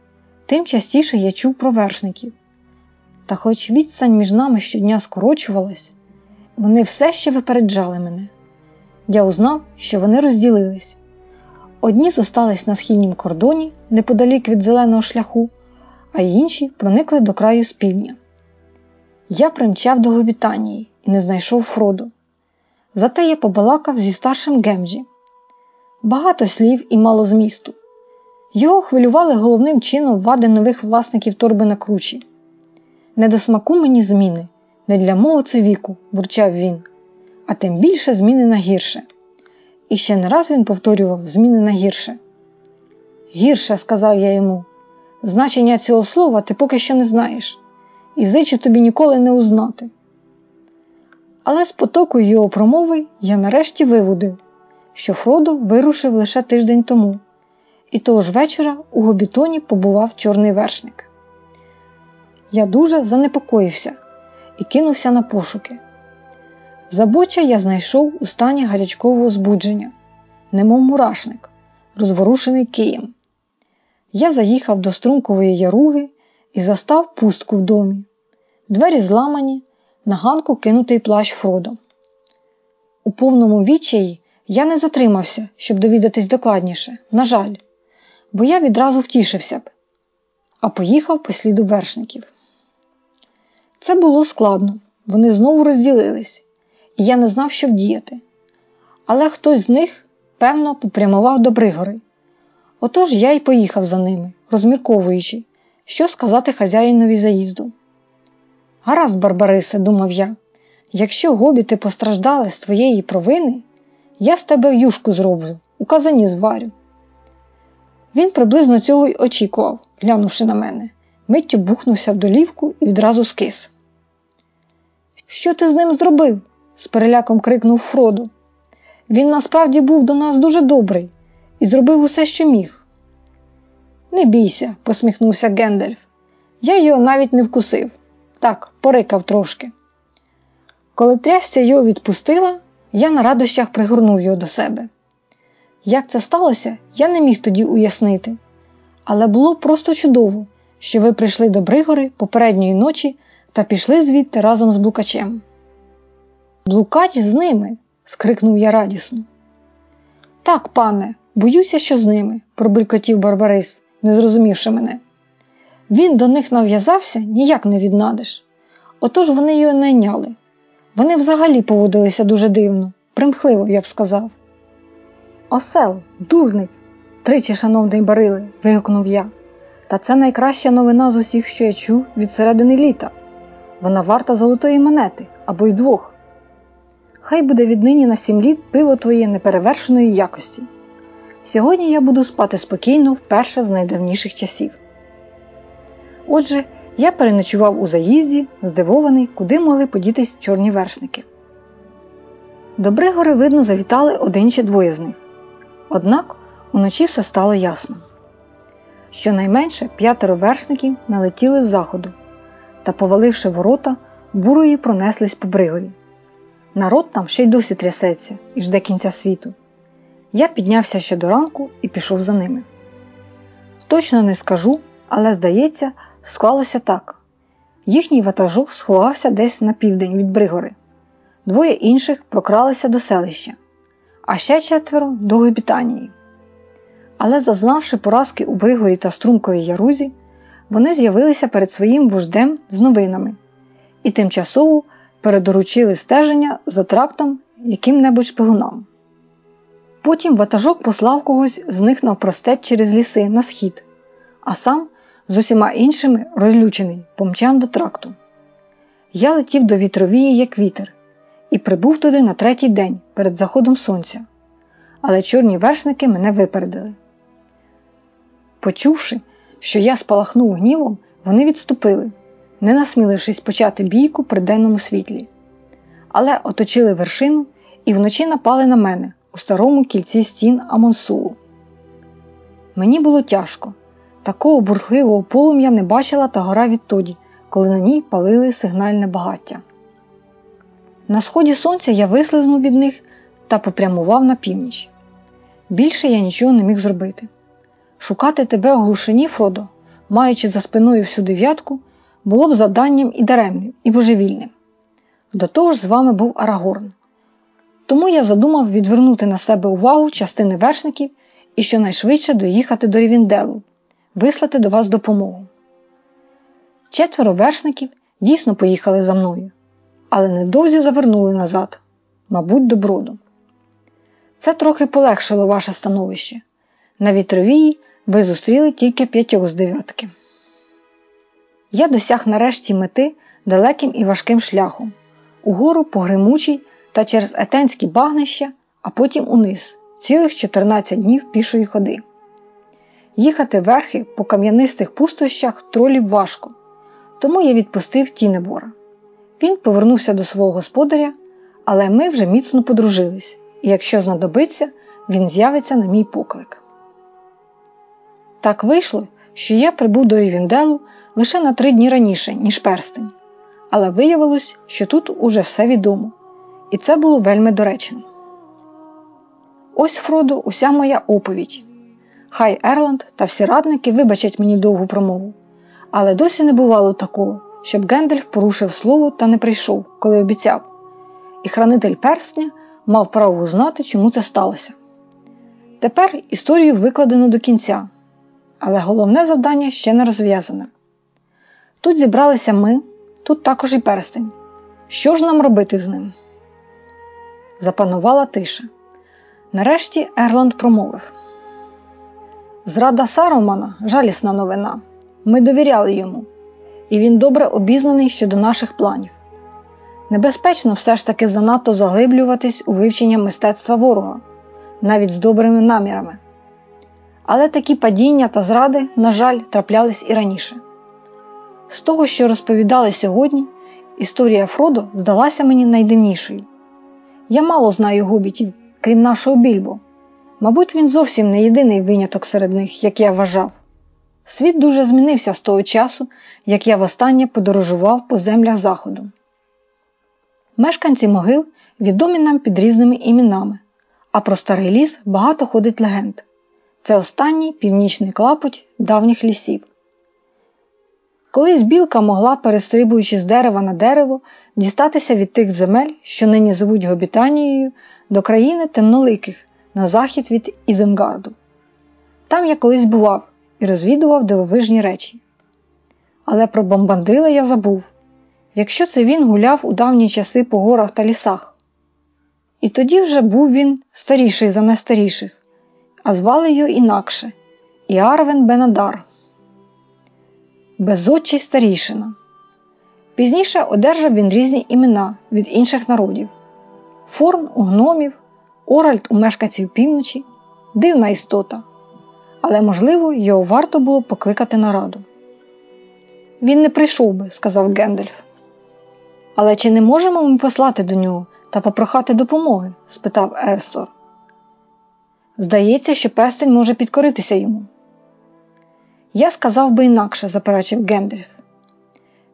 Speaker 1: тим частіше я чув про вершників. Та хоч відстань між нами щодня скорочувалась, вони все ще випереджали мене. Я узнав, що вони розділились. Одні зостались на східнім кордоні неподалік від зеленого шляху, а інші проникли до краю з півдня. Я примчав до Гобітанії і не знайшов Фроду. Зате я побалакав зі старшим Гемджі. Багато слів і мало змісту. Його хвилювали головним чином вади нових власників торби на кручі. Не до смаку мені зміни, не для мого це віку, бурчав він, а тим більше зміни на гірше. І ще не раз він повторював зміни на гірше. Гірше, сказав я йому, значення цього слова ти поки що не знаєш, і зичу тобі ніколи не узнати. Але з потоку його промови я нарешті виводив, що Фродо вирушив лише тиждень тому, і того ж вечора у Гобітоні побував чорний вершник. Я дуже занепокоївся і кинувся на пошуки. Забоча я знайшов у стані гарячкового збудження, немов мурашник, розворушений києм. Я заїхав до струмкової яруги і застав пустку в домі. Двері зламані, на ганку кинутий плащ Фродо. У повному відчаї я не затримався, щоб довідатись докладніше, на жаль, бо я відразу втішився б, а поїхав по сліду вершників. Це було складно, вони знову розділились, і я не знав, що вдіяти. Але хтось з них, певно, попрямував до Бригори. Отож я й поїхав за ними, розмірковуючи, що сказати хазяїнові заїзду. Гаразд, Барбарисе, думав я, якщо гобіти постраждали з твоєї провини, я з тебе юшку зроблю, у казані зварю. Він приблизно цього й очікував, глянувши на мене, миттю бухнувся в долівку і відразу скис. Що ти з ним зробив? з переляком крикнув Фроду. Він насправді був до нас дуже добрий і зробив усе, що міг. Не бійся, посміхнувся Гендальф. Я його навіть не вкусив. Так, порикав трошки. Коли трясця його відпустила, я на радощах пригорнув його до себе. Як це сталося, я не міг тоді уяснити, але було просто чудово, що ви прийшли до Бригори попередньої ночі та пішли звідти разом з блукачем. Блукач з ними. скрикнув я радісно. Так, пане, боюся, що з ними, пробулькотів Барбарис, не зрозумівши мене. Він до них нав'язався, ніяк не віднадиш. Отож вони його найняли. Вони взагалі поводилися дуже дивно, примхливо, я б сказав. Осел, дурник, тричі, шановний барили, вигукнув я. Та це найкраща новина з усіх, що я чув від середини літа. Вона варта золотої монети або й двох. Хай буде віднині на сім літ пиво твоє неперевершеної якості. Сьогодні я буду спати спокійно вперше з найдавніших часів. Отже, я переночував у заїзді, здивований, куди могли подітись чорні вершники. До Бригори, видно, завітали один чи двоє з них. Однак уночі все стало ясно. Щонайменше п'ятеро вершників налетіли з заходу та, поваливши ворота, бурою пронеслись по Бригорі. Народ там ще й досі трясеться і жде кінця світу. Я піднявся ще до ранку і пішов за ними. Точно не скажу, але, здається, склалося так: їхній ватажок сховався десь на південь від Бригори, двоє інших прокралися до селища, а ще четверо до Гобітанії. Але, зазнавши поразки у Бригорі та Струмковій Ярузі, вони з'явилися перед своїм вождем з новинами і тимчасово передоручили стеження за трактом яким-небудь шпигунам. Потім ватажок послав когось з них навпростець через ліси на схід, а сам з усіма іншими розлючений помчав до тракту. Я летів до вітровії, як вітер, і прибув туди на третій день перед заходом сонця, але чорні вершники мене випередили. Почувши, що я спалахнув гнівом, вони відступили, не насмілившись почати бійку при денному світлі, але оточили вершину і вночі напали на мене у старому кільці стін Амонсулу. Мені було тяжко. Такого бурхливого полум'я не бачила та гора відтоді, коли на ній палили сигнальне багаття. На сході сонця я вислизнув від них та попрямував на північ. Більше я нічого не міг зробити. Шукати тебе у глушині, Фродо, маючи за спиною всю дев'ятку, було б завданням і даремним, і божевільним. До того ж з вами був Арагорн. Тому я задумав відвернути на себе увагу частини вершників і щонайшвидше доїхати до Рівінделу, вислати до вас допомогу. Четверо вершників дійсно поїхали за мною, але невдовзі завернули назад, мабуть, до броду. Це трохи полегшило ваше становище. На вітровій ви зустріли тільки п'ятьох з дев'ятки. Я досяг нарешті мети далеким і важким шляхом, угору по гримучій та через етенські багнища, а потім униз, цілих 14 днів пішої ходи. Їхати верхи по кам'янистих пустощах тролів важко, тому я відпустив Тінебора. Він повернувся до свого господаря, але ми вже міцно подружились, і якщо знадобиться, він з'явиться на мій поклик. Так вийшло, що я прибув до Рівінделу лише на три дні раніше, ніж перстень, але виявилось, що тут уже все відомо, і це було вельми доречно. Ось, Фроду, уся моя оповідь. Хай Ерланд та всі радники вибачать мені довгу промову, але досі не бувало такого, щоб Гендальф порушив слово та не прийшов, коли обіцяв, і хранитель перстня мав право знати, чому це сталося. Тепер історію викладено до кінця, але головне завдання ще не розв'язане. Тут зібралися ми, тут також і перстень. Що ж нам робити з ним? Запанувала тиша. Нарешті Ерланд промовив: Зрада Саромана жалісна новина. Ми довіряли йому, і він добре обізнаний щодо наших планів. Небезпечно все ж таки занадто заглиблюватись у вивчення мистецтва ворога, навіть з добрими намірами. Але такі падіння та зради, на жаль, траплялись і раніше. З того, що розповідали сьогодні, історія Фродо здалася мені найдивнішою. Я мало знаю гобітів, крім нашого більбо. Мабуть, він зовсім не єдиний виняток серед них, як я вважав. Світ дуже змінився з того часу, як я востаннє подорожував по землях Заходу. Мешканці могил відомі нам під різними іменами, а про старий ліс багато ходить легенд. Це останній північний клапоть давніх лісів. Колись білка могла, перестрибуючи з дерева на дерево, дістатися від тих земель, що нині звуть Гобітанією, до країни темноликих на захід від Ізенгарду. Там я колись бував і розвідував дивовижні речі. Але про бомбандила я забув якщо це він гуляв у давні часи по горах та лісах. І тоді вже був він старіший за найстаріших, а звали його інакше Іарвен Бенадар. Безотчий старішина. Пізніше одержав він різні імена від інших народів: Форм у гномів, Оральд у мешканців півночі, дивна істота. Але, можливо, його варто було покликати на раду. Він не прийшов би, сказав Гендальф. Але чи не можемо ми послати до нього та попрохати допомоги? спитав Ерстор. Здається, що перстень може підкоритися йому. Я сказав би інакше, заперечив Гендальф.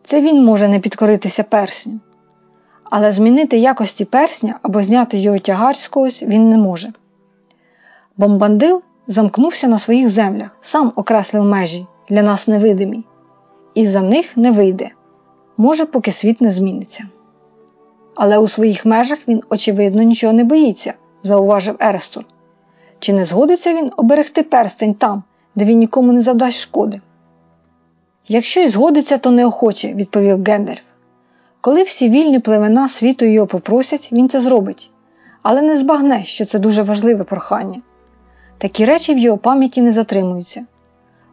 Speaker 1: Це він може не підкоритися персню, але змінити якості персня або зняти його тягар з когось він не може. Бомбандил замкнувся на своїх землях, сам окреслив межі для нас невидимі, і за них не вийде, може, поки світ не зміниться. Але у своїх межах він, очевидно, нічого не боїться, зауважив Ерестор. Чи не згодиться він оберегти перстень там, де він нікому не завдасть шкоди? Якщо й згодиться, то неохоче, відповів Гендальф. Коли всі вільні племена світу його попросять, він це зробить, але не збагне, що це дуже важливе прохання. Такі речі в його пам'яті не затримуються.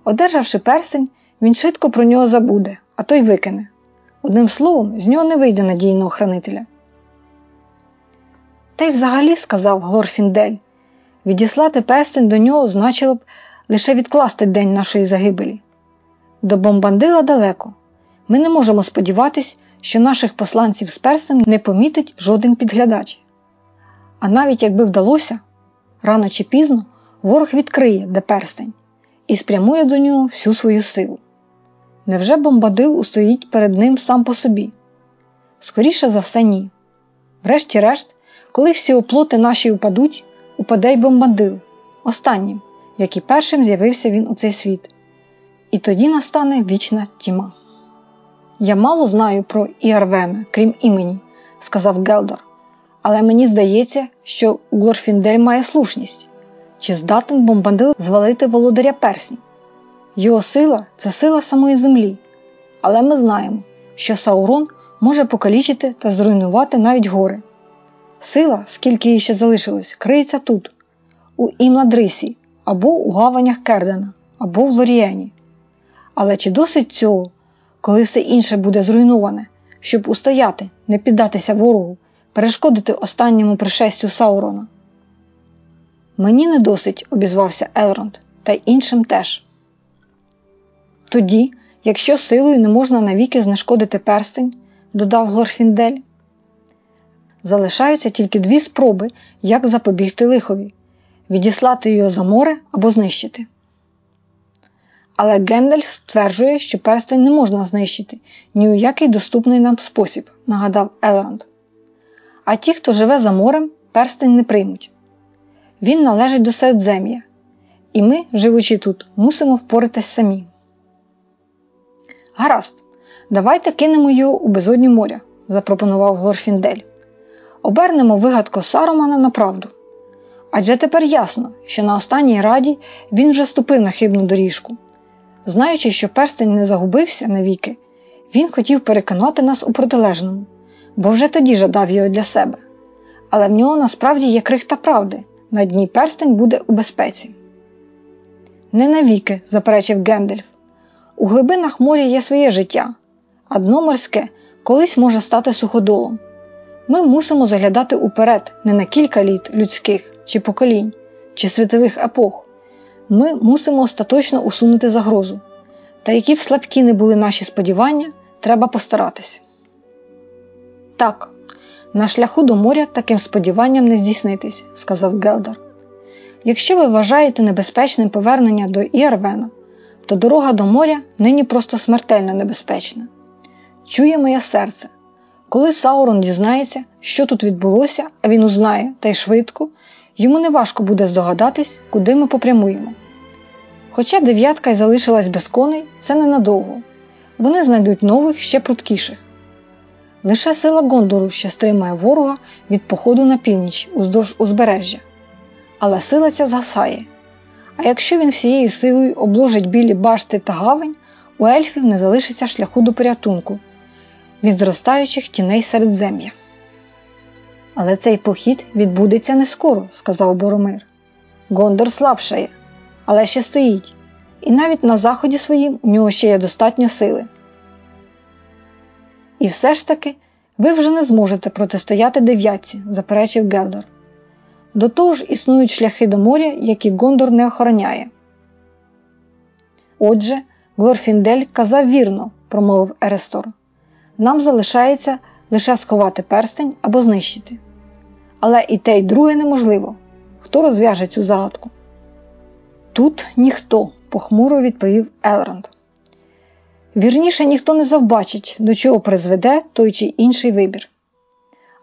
Speaker 1: Одержавши перстень, він швидко про нього забуде, а той викине. Одним словом, з нього не вийде надійного хранителя. Та й взагалі, сказав Глорфіндель, відіслати перстень до нього значило б лише відкласти день нашої загибелі. До бомбандила далеко. Ми не можемо сподіватись, що наших посланців з перстем не помітить жоден підглядач. А навіть якби вдалося, рано чи пізно ворог відкриє де перстень і спрямує до нього всю свою силу. Невже бомбадил устоїть перед ним сам по собі? Скоріше за все, ні. Врешті-решт, коли всі оплоти наші упадуть, упаде й бомбадил, останнім, як і першим з'явився він у цей світ. І тоді настане вічна тіма. Я мало знаю про Іарвена, крім імені, сказав Гелдор, але мені здається, що Глорфіндель має слушність. Чи здатен бомбандил звалити володаря персні? Його сила це сила самої землі, але ми знаємо, що Саурон може покалічити та зруйнувати навіть гори. Сила, скільки її ще залишилось, криється тут, у Імладрисі, або у гаванях Кердена, або в Лорієні. Але чи досить цього, коли все інше буде зруйноване, щоб устояти, не піддатися ворогу, перешкодити останньому пришестю Саурона? Мені не досить, обізвався Елронд, та й іншим теж. Тоді, якщо силою не можна навіки знешкодити перстень, додав Глорфіндель, залишаються тільки дві спроби, як запобігти лихові відіслати його за море або знищити. Але Гендальф стверджує, що перстень не можна знищити ні у який доступний нам спосіб, нагадав Елранд. А ті, хто живе за морем, перстень не приймуть. Він належить до середзем'я, і ми, живучи тут, мусимо впоратись самі. Гаразд, давайте кинемо його у безодню моря, запропонував Глорфіндель. Обернемо вигадку Саромана на правду. Адже тепер ясно, що на останній раді він вже ступив на хибну доріжку. Знаючи, що перстень не загубився навіки, він хотів переконати нас у протилежному, бо вже тоді жадав його для себе. Але в нього насправді є крихта правди на дні перстень буде у безпеці. Не навіки, заперечив Гендельф. У глибинах моря є своє життя, а дно морське колись може стати суходолом. Ми мусимо заглядати уперед не на кілька літ людських чи поколінь, чи світових епох. Ми мусимо остаточно усунути загрозу. Та які б слабкі не були наші сподівання, треба постаратися. Так, На шляху до моря таким сподіванням не здійснитись, сказав Гелдер. Якщо ви вважаєте небезпечним повернення до Іарвена, то дорога до моря нині просто смертельно небезпечна. Чує моє серце. Коли Саурон дізнається, що тут відбулося, а він узнає та й швидко, йому неважко буде здогадатись, куди ми попрямуємо. Хоча дев'ятка й залишилась без коней, це ненадовго. Вони знайдуть нових ще пруткіших. Лише сила Гондору ще стримає ворога від походу на північ уздовж узбережжя. Але сила ця згасає. А якщо він всією силою обложить білі башти та гавань, у ельфів не залишиться шляху до порятунку від зростаючих тіней середзем'я. Але цей похід відбудеться не скоро, сказав Боромир. Гондор слабшає, але ще стоїть, і навіть на заході своїм у нього ще є достатньо сили. І все ж таки ви вже не зможете протистояти дев'ятці, заперечив Гелдор. До того ж існують шляхи до моря, які Гондор не охороняє. Отже, Глорфіндель казав вірно, промовив Ерестор. Нам залишається лише сховати перстень або знищити. Але і те, й друге неможливо. Хто розв'яже цю загадку? Тут ніхто, похмуро відповів Елранд. Вірніше ніхто не завбачить, до чого призведе той чи інший вибір.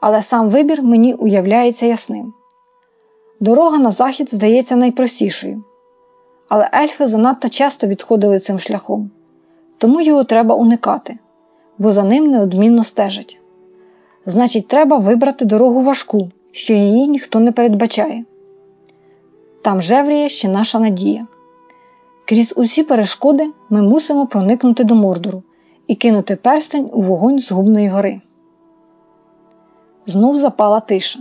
Speaker 1: Але сам вибір мені уявляється ясним. Дорога на захід здається найпростішою, але ельфи занадто часто відходили цим шляхом, тому його треба уникати, бо за ним неодмінно стежать. Значить, треба вибрати дорогу важку, що її ніхто не передбачає. Там жевріє ще наша надія. Крізь усі перешкоди ми мусимо проникнути до Мордору і кинути перстень у вогонь згубної гори. Знов запала тиша.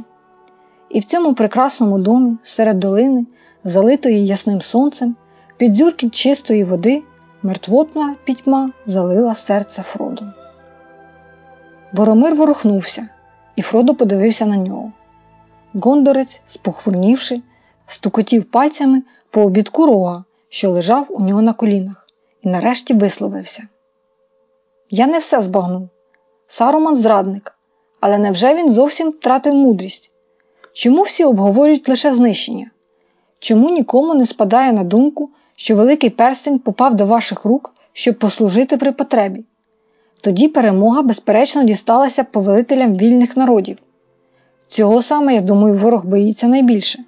Speaker 1: І в цьому прекрасному домі, серед долини, залитої ясним сонцем, під дзюркіт чистої води, мертвотна пітьма залила серце Фроду. Боромир ворухнувся, і Фродо подивився на нього. Гондорець, спохмурнівши, стукотів пальцями по обідку рога, що лежав у нього на колінах, і нарешті висловився. Я не все збагнув. Саруман зрадник, але невже він зовсім втратив мудрість? Чому всі обговорюють лише знищення? Чому нікому не спадає на думку, що великий перстень попав до ваших рук, щоб послужити при потребі? Тоді перемога, безперечно, дісталася повелителям вільних народів. Цього саме, я думаю, ворог боїться найбільше.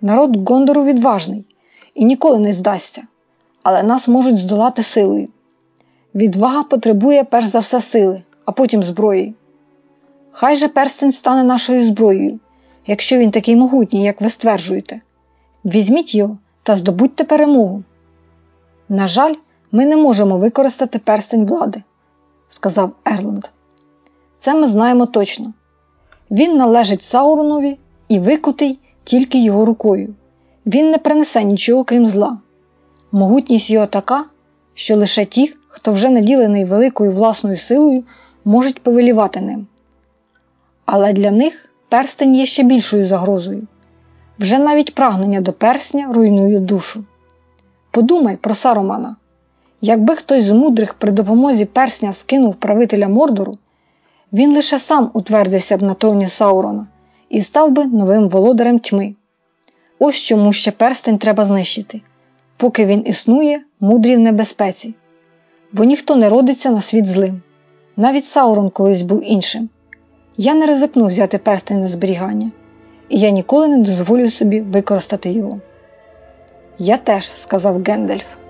Speaker 1: Народ Гондору відважний і ніколи не здасться, але нас можуть здолати силою. Відвага потребує перш за все сили, а потім зброї. Хай же перстень стане нашою зброєю, якщо він такий могутній, як ви стверджуєте. Візьміть його та здобудьте перемогу. На жаль, ми не можемо використати перстень влади, сказав Ерланд. Це ми знаємо точно. Він належить Сауронові і викутий тільки його рукою. Він не принесе нічого крім зла. Могутність його така, що лише ті, хто вже наділений великою власною силою, можуть повелівати ним. Але для них перстень є ще більшою загрозою. Вже навіть прагнення до персня руйнує душу. Подумай про Саромана. Якби хтось з мудрих при допомозі персня скинув правителя Мордору, він лише сам утвердився б на троні Саурона і став би новим володарем тьми. Ось чому ще перстень треба знищити. Поки він існує, мудрі в небезпеці. Бо ніхто не родиться на світ злим. Навіть Саурон колись був іншим. Я не ризикну взяти перстень на зберігання, і я ніколи не дозволю собі використати його. Я теж, сказав Гендальф.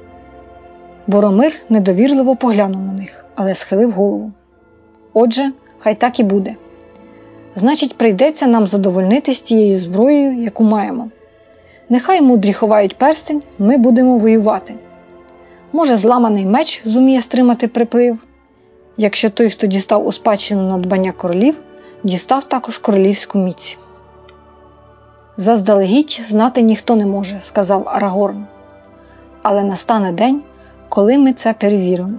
Speaker 1: Боромир недовірливо поглянув на них, але схилив голову. Отже, хай так і буде. Значить, прийдеться нам задовольнитись тією зброєю, яку маємо. Нехай мудрі ховають перстень, ми будемо воювати. Може, зламаний меч зуміє стримати приплив, якщо той, хто дістав у спадщину надбання королів, дістав також королівську міць. Заздалегідь знати ніхто не може, сказав Арагорн. Але настане день, коли ми це перевіримо.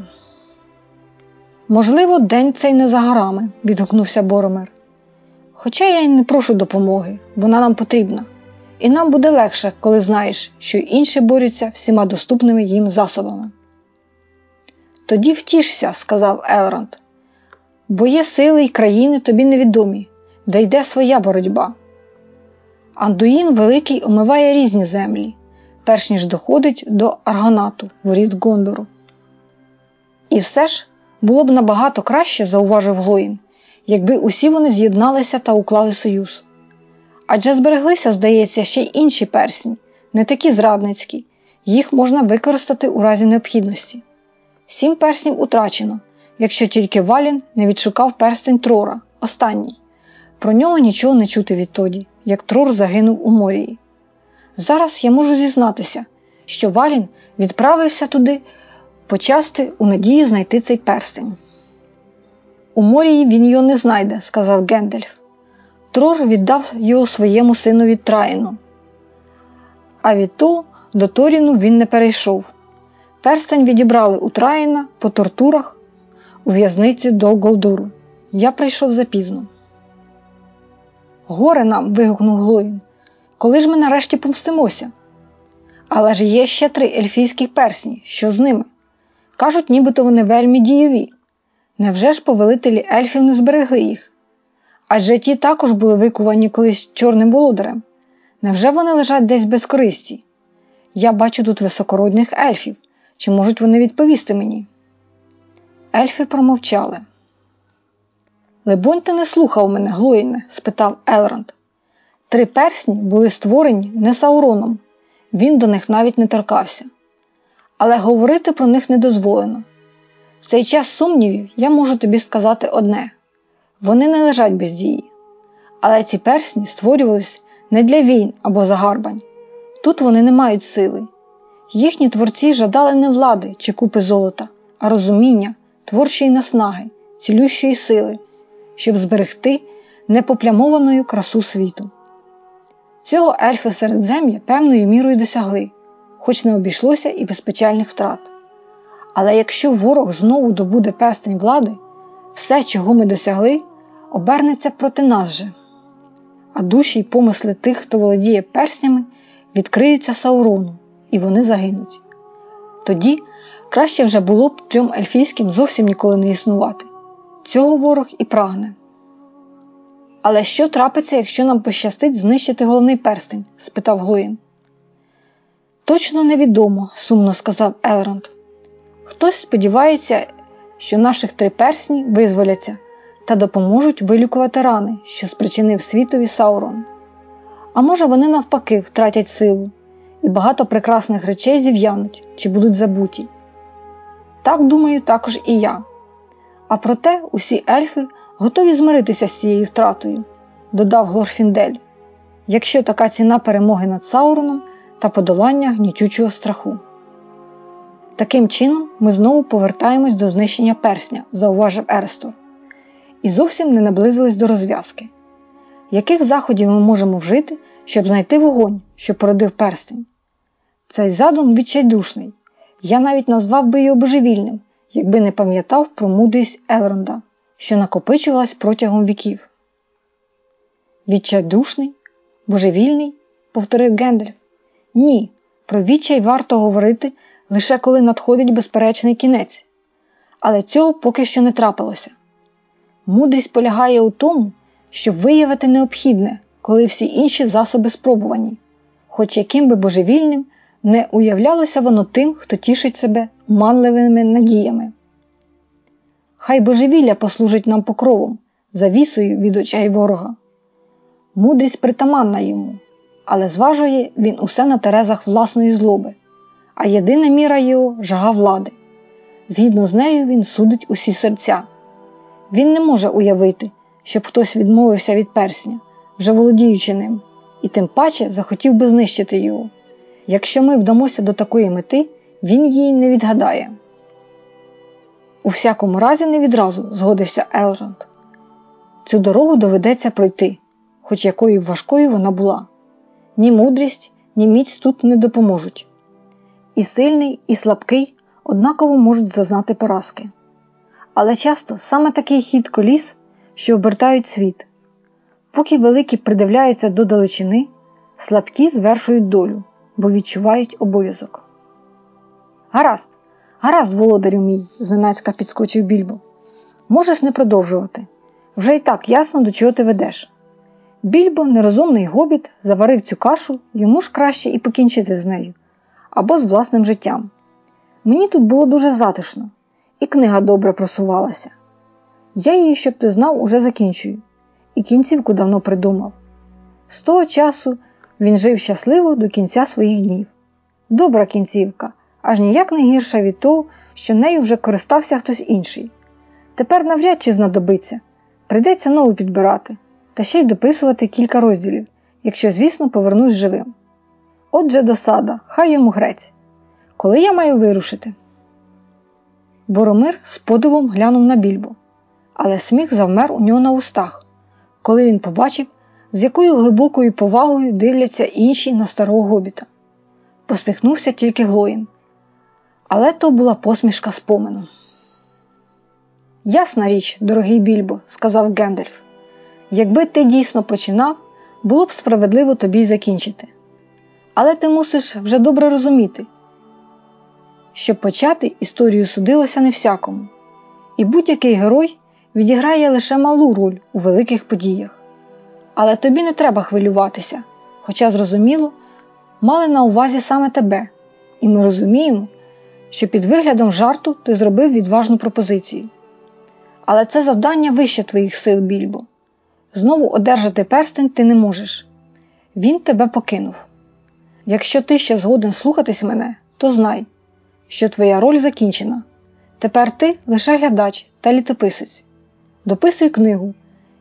Speaker 1: Можливо, день цей не за горами, відгукнувся Боромер. Хоча я й не прошу допомоги, вона нам потрібна, і нам буде легше, коли знаєш, що інші борються всіма доступними їм засобами. Тоді втішся, сказав Елронд, бо є сили й країни тобі невідомі, де йде своя боротьба. Андуїн Великий омиває різні землі, перш ніж доходить до Аргонату, воріт Гондору. І все ж було б набагато краще, зауважив Глоїн, якби усі вони з'єдналися та уклали союз. Адже збереглися, здається, ще й інші персні, не такі зрадницькі, їх можна використати у разі необхідності. Сім перснів утрачено, якщо тільки Валін не відшукав перстень Трора, останній. Про нього нічого не чути відтоді, як Трор загинув у морії. Зараз я можу зізнатися, що Валін відправився туди почасти у надії знайти цей перстень. У морії він його не знайде, сказав Гендельф. Трор віддав його своєму синові Траїну. А від того до Торіну він не перейшов. Перстень відібрали у Траїна по тортурах у в'язниці до Голдуру. Я прийшов запізно. Горе нам. вигукнув Глоїн. Коли ж ми нарешті помстимося? Але ж є ще три ельфійських персні, що з ними? Кажуть, нібито вони вельми дієві. Невже ж повелителі ельфів не зберегли їх? Адже ті також були викувані колись чорним володарем. Невже вони лежать десь без користі? Я бачу тут високородних ельфів. Чи можуть вони відповісти мені? Ельфи промовчали. Лебонь, ти не слухав мене, Глоїне? спитав Елранд. Три персні були створені не Сауроном, він до них навіть не торкався. Але говорити про них не дозволено. В цей час сумнівів я можу тобі сказати одне: вони не лежать без дії. Але ці персні створювались не для війн або загарбань. Тут вони не мають сили. Їхні творці жадали не влади чи купи золота, а розуміння, творчої наснаги, цілющої сили, щоб зберегти непоплямованою красу світу. Цього ельфи середзем'я певною мірою досягли, хоч не обійшлося і без печальних втрат. Але якщо ворог знову добуде пестень влади, все, чого ми досягли, обернеться проти нас же, а душі й помисли тих, хто володіє перснями, відкриються Саурону, і вони загинуть. Тоді краще вже було б трьом ельфійським зовсім ніколи не існувати. Цього ворог і прагне. Але що трапиться, якщо нам пощастить знищити головний перстень? спитав Глоїн. Точно невідомо, сумно сказав Елранд. Хтось сподівається, що наших три персні визволяться та допоможуть вилікувати рани, що спричинив світові Саурон. А може, вони навпаки втратять силу, і багато прекрасних речей зів'януть чи будуть забуті. Так думаю, також і я. А проте усі ельфи готові змиритися з цією втратою, додав Глорфіндель, якщо така ціна перемоги над Сауроном та подолання гнітючого страху. Таким чином, ми знову повертаємось до знищення персня, зауважив Ерстор, і зовсім не наблизились до розв'язки. Яких заходів ми можемо вжити, щоб знайти вогонь, що породив перстень? Цей задум відчайдушний. Я навіть назвав би його божевільним, якби не пам'ятав про мудрість Елронда, що накопичувалась протягом віків. Відчайдушний? Божевільний? повторив Гендальф. Ні, про відчай варто говорити лише коли надходить безперечний кінець. Але цього поки що не трапилося. Мудрість полягає у тому, щоб виявити необхідне, коли всі інші засоби спробувані, хоч яким би божевільним не уявлялося воно тим, хто тішить себе манливими надіями. Хай божевілля послужить нам покровом, завісою від очей ворога. Мудрість притаманна йому, але зважує він усе на терезах власної злоби, а єдина міра його жага влади. Згідно з нею, він судить усі серця. Він не може уявити, щоб хтось відмовився від персня, вже володіючи ним, і тим паче захотів би знищити його. Якщо ми вдамося до такої мети, він її не відгадає. У всякому разі, не відразу згодився Елронд. Цю дорогу доведеться пройти, хоч якою важкою вона була. Ні мудрість, ні міць тут не допоможуть. І сильний, і слабкий однаково можуть зазнати поразки. Але часто саме такий хід коліс, що обертають світ. Поки великі придивляються до далечини, слабкі звершують долю, бо відчувають обов'язок. Гаразд, гаразд, володарю мій, зненацька підскочив більбо. Можеш не продовжувати. Вже й так ясно, до чого ти ведеш. Більбо, нерозумний гобіт, заварив цю кашу, йому ж краще і покінчити з нею або з власним життям. Мені тут було дуже затишно, і книга добре просувалася. Я її, щоб ти знав, уже закінчую, і кінцівку давно придумав. З того часу він жив щасливо до кінця своїх днів. Добра кінцівка, аж ніяк не гірша від того, що нею вже користався хтось інший. Тепер навряд чи знадобиться, прийдеться нову підбирати, та ще й дописувати кілька розділів, якщо, звісно, повернусь живим. Отже, досада, хай йому грець. Коли я маю вирушити? Боромир з подивом глянув на більбо, але сміх завмер у нього на устах, коли він побачив, з якою глибокою повагою дивляться інші на старого гобіта. Посміхнувся тільки Глоїн. Але то була посмішка спомену. Ясна річ, дорогий більбо, сказав Гендальф. Якби ти дійсно починав, було б справедливо тобі й закінчити. Але ти мусиш вже добре розуміти, щоб почати історію судилося не всякому, і будь-який герой відіграє лише малу роль у великих подіях. Але тобі не треба хвилюватися, хоча, зрозуміло, мали на увазі саме тебе, і ми розуміємо, що під виглядом жарту ти зробив відважну пропозицію. Але це завдання вище твоїх сил, більбо. Знову одержати перстень ти не можеш. Він тебе покинув. Якщо ти ще згоден слухатись мене, то знай, що твоя роль закінчена. Тепер ти лише глядач та літописець. Дописуй книгу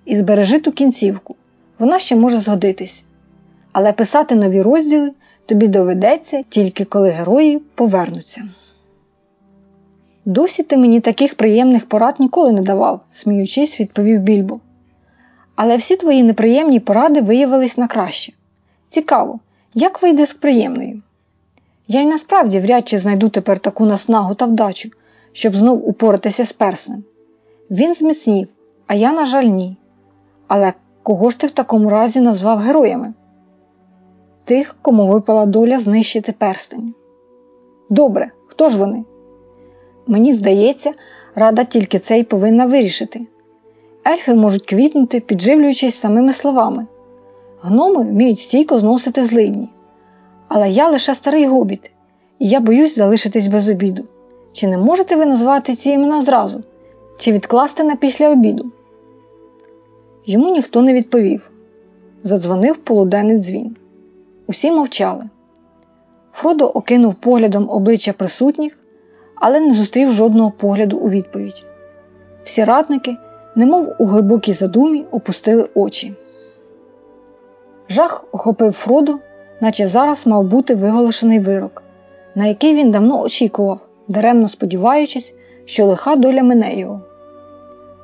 Speaker 1: і збережи ту кінцівку, вона ще може згодитись. Але писати нові розділи тобі доведеться тільки коли герої повернуться. Досі ти мені таких приємних порад ніколи не давав, сміючись, відповів більбо. Але всі твої неприємні поради виявились на краще. Цікаво, як вийде з приємною? Я й насправді вряд чи знайду тепер таку наснагу та вдачу, щоб знов упоратися з перснем. Він зміцнів, а я, на жаль, ні. Але кого ж ти в такому разі назвав героями? Тих, кому випала доля знищити перстень. Добре, хто ж вони? Мені здається, рада тільки це й повинна вирішити. Ельфи можуть квітнути, підживлюючись самими словами. Гноми вміють стійко зносити злидні. Але я лише старий гобіт, і я боюсь залишитись без обіду. Чи не можете ви назвати ці імена зразу, чи відкласти на після обіду? Йому ніхто не відповів. Задзвонив полуденний дзвін. Усі мовчали. Фродо окинув поглядом обличчя присутніх, але не зустрів жодного погляду у відповідь. Всі радники, немов у глибокій задумі, опустили очі. Жах охопив Фроду, наче зараз мав бути виголошений вирок, на який він давно очікував, даремно сподіваючись, що лиха доля мине його.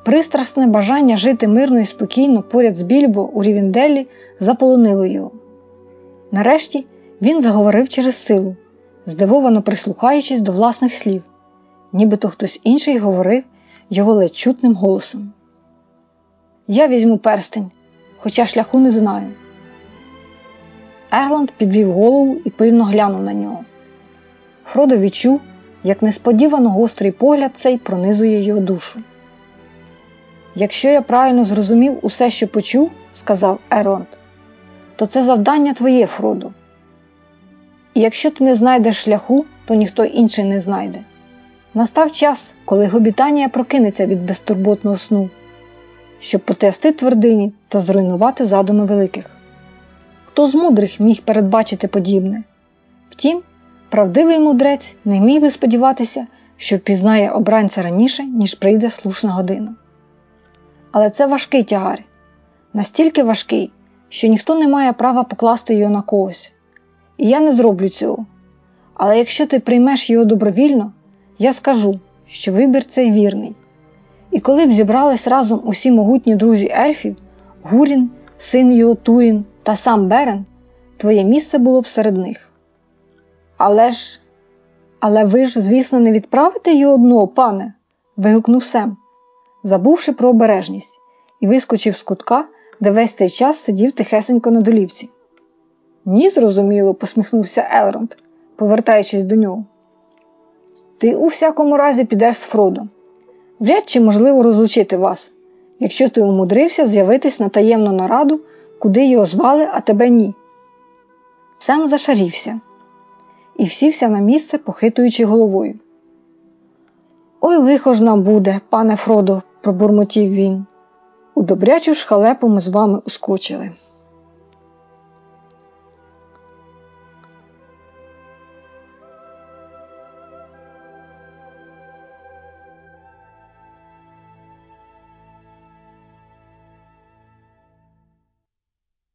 Speaker 1: Пристрасне бажання жити мирно і спокійно поряд з Більбо у Рівінделлі заполонило його. Нарешті він заговорив через силу, здивовано прислухаючись до власних слів, нібито хтось інший говорив його ледь чутним голосом. Я візьму перстень, хоча шляху не знаю. Ерланд підвів голову і пильно глянув на нього. Фродо відчув, як несподівано гострий погляд цей пронизує його душу. Якщо я правильно зрозумів усе, що почув, сказав Ерланд, то це завдання твоє, Фродо. І якщо ти не знайдеш шляху, то ніхто інший не знайде. Настав час, коли гобітанія прокинеться від безтурботного сну, щоб потрясти твердині та зруйнувати задуми великих. Хто з мудрих міг передбачити подібне? Втім, правдивий мудрець не міг би сподіватися, що пізнає обранця раніше, ніж прийде слушна година. Але це важкий тягар, настільки важкий, що ніхто не має права покласти його на когось. І я не зроблю цього. Але якщо ти приймеш його добровільно, я скажу, що вибір цей вірний. І коли б зібрались разом усі могутні друзі ельфів, Гурін, син його та сам Берен, твоє місце було б серед них. Але ж, але ви ж, звісно, не відправите його одного, пане. вигукнув Сем, забувши про обережність, і вискочив з кутка, де весь цей час сидів тихесенько на долівці. Ні, зрозуміло, посміхнувся Елронд, повертаючись до нього. Ти у всякому разі підеш з Фродо. Вряд чи можливо розлучити вас, якщо ти умудрився з'явитись на таємну нараду куди його звали, а тебе ні. Сам зашарівся і всівся на місце, похитуючи головою. Ой лихо ж нам буде, пане Фродо, пробурмотів він. У добрячу ж халепу ми з вами ускочили.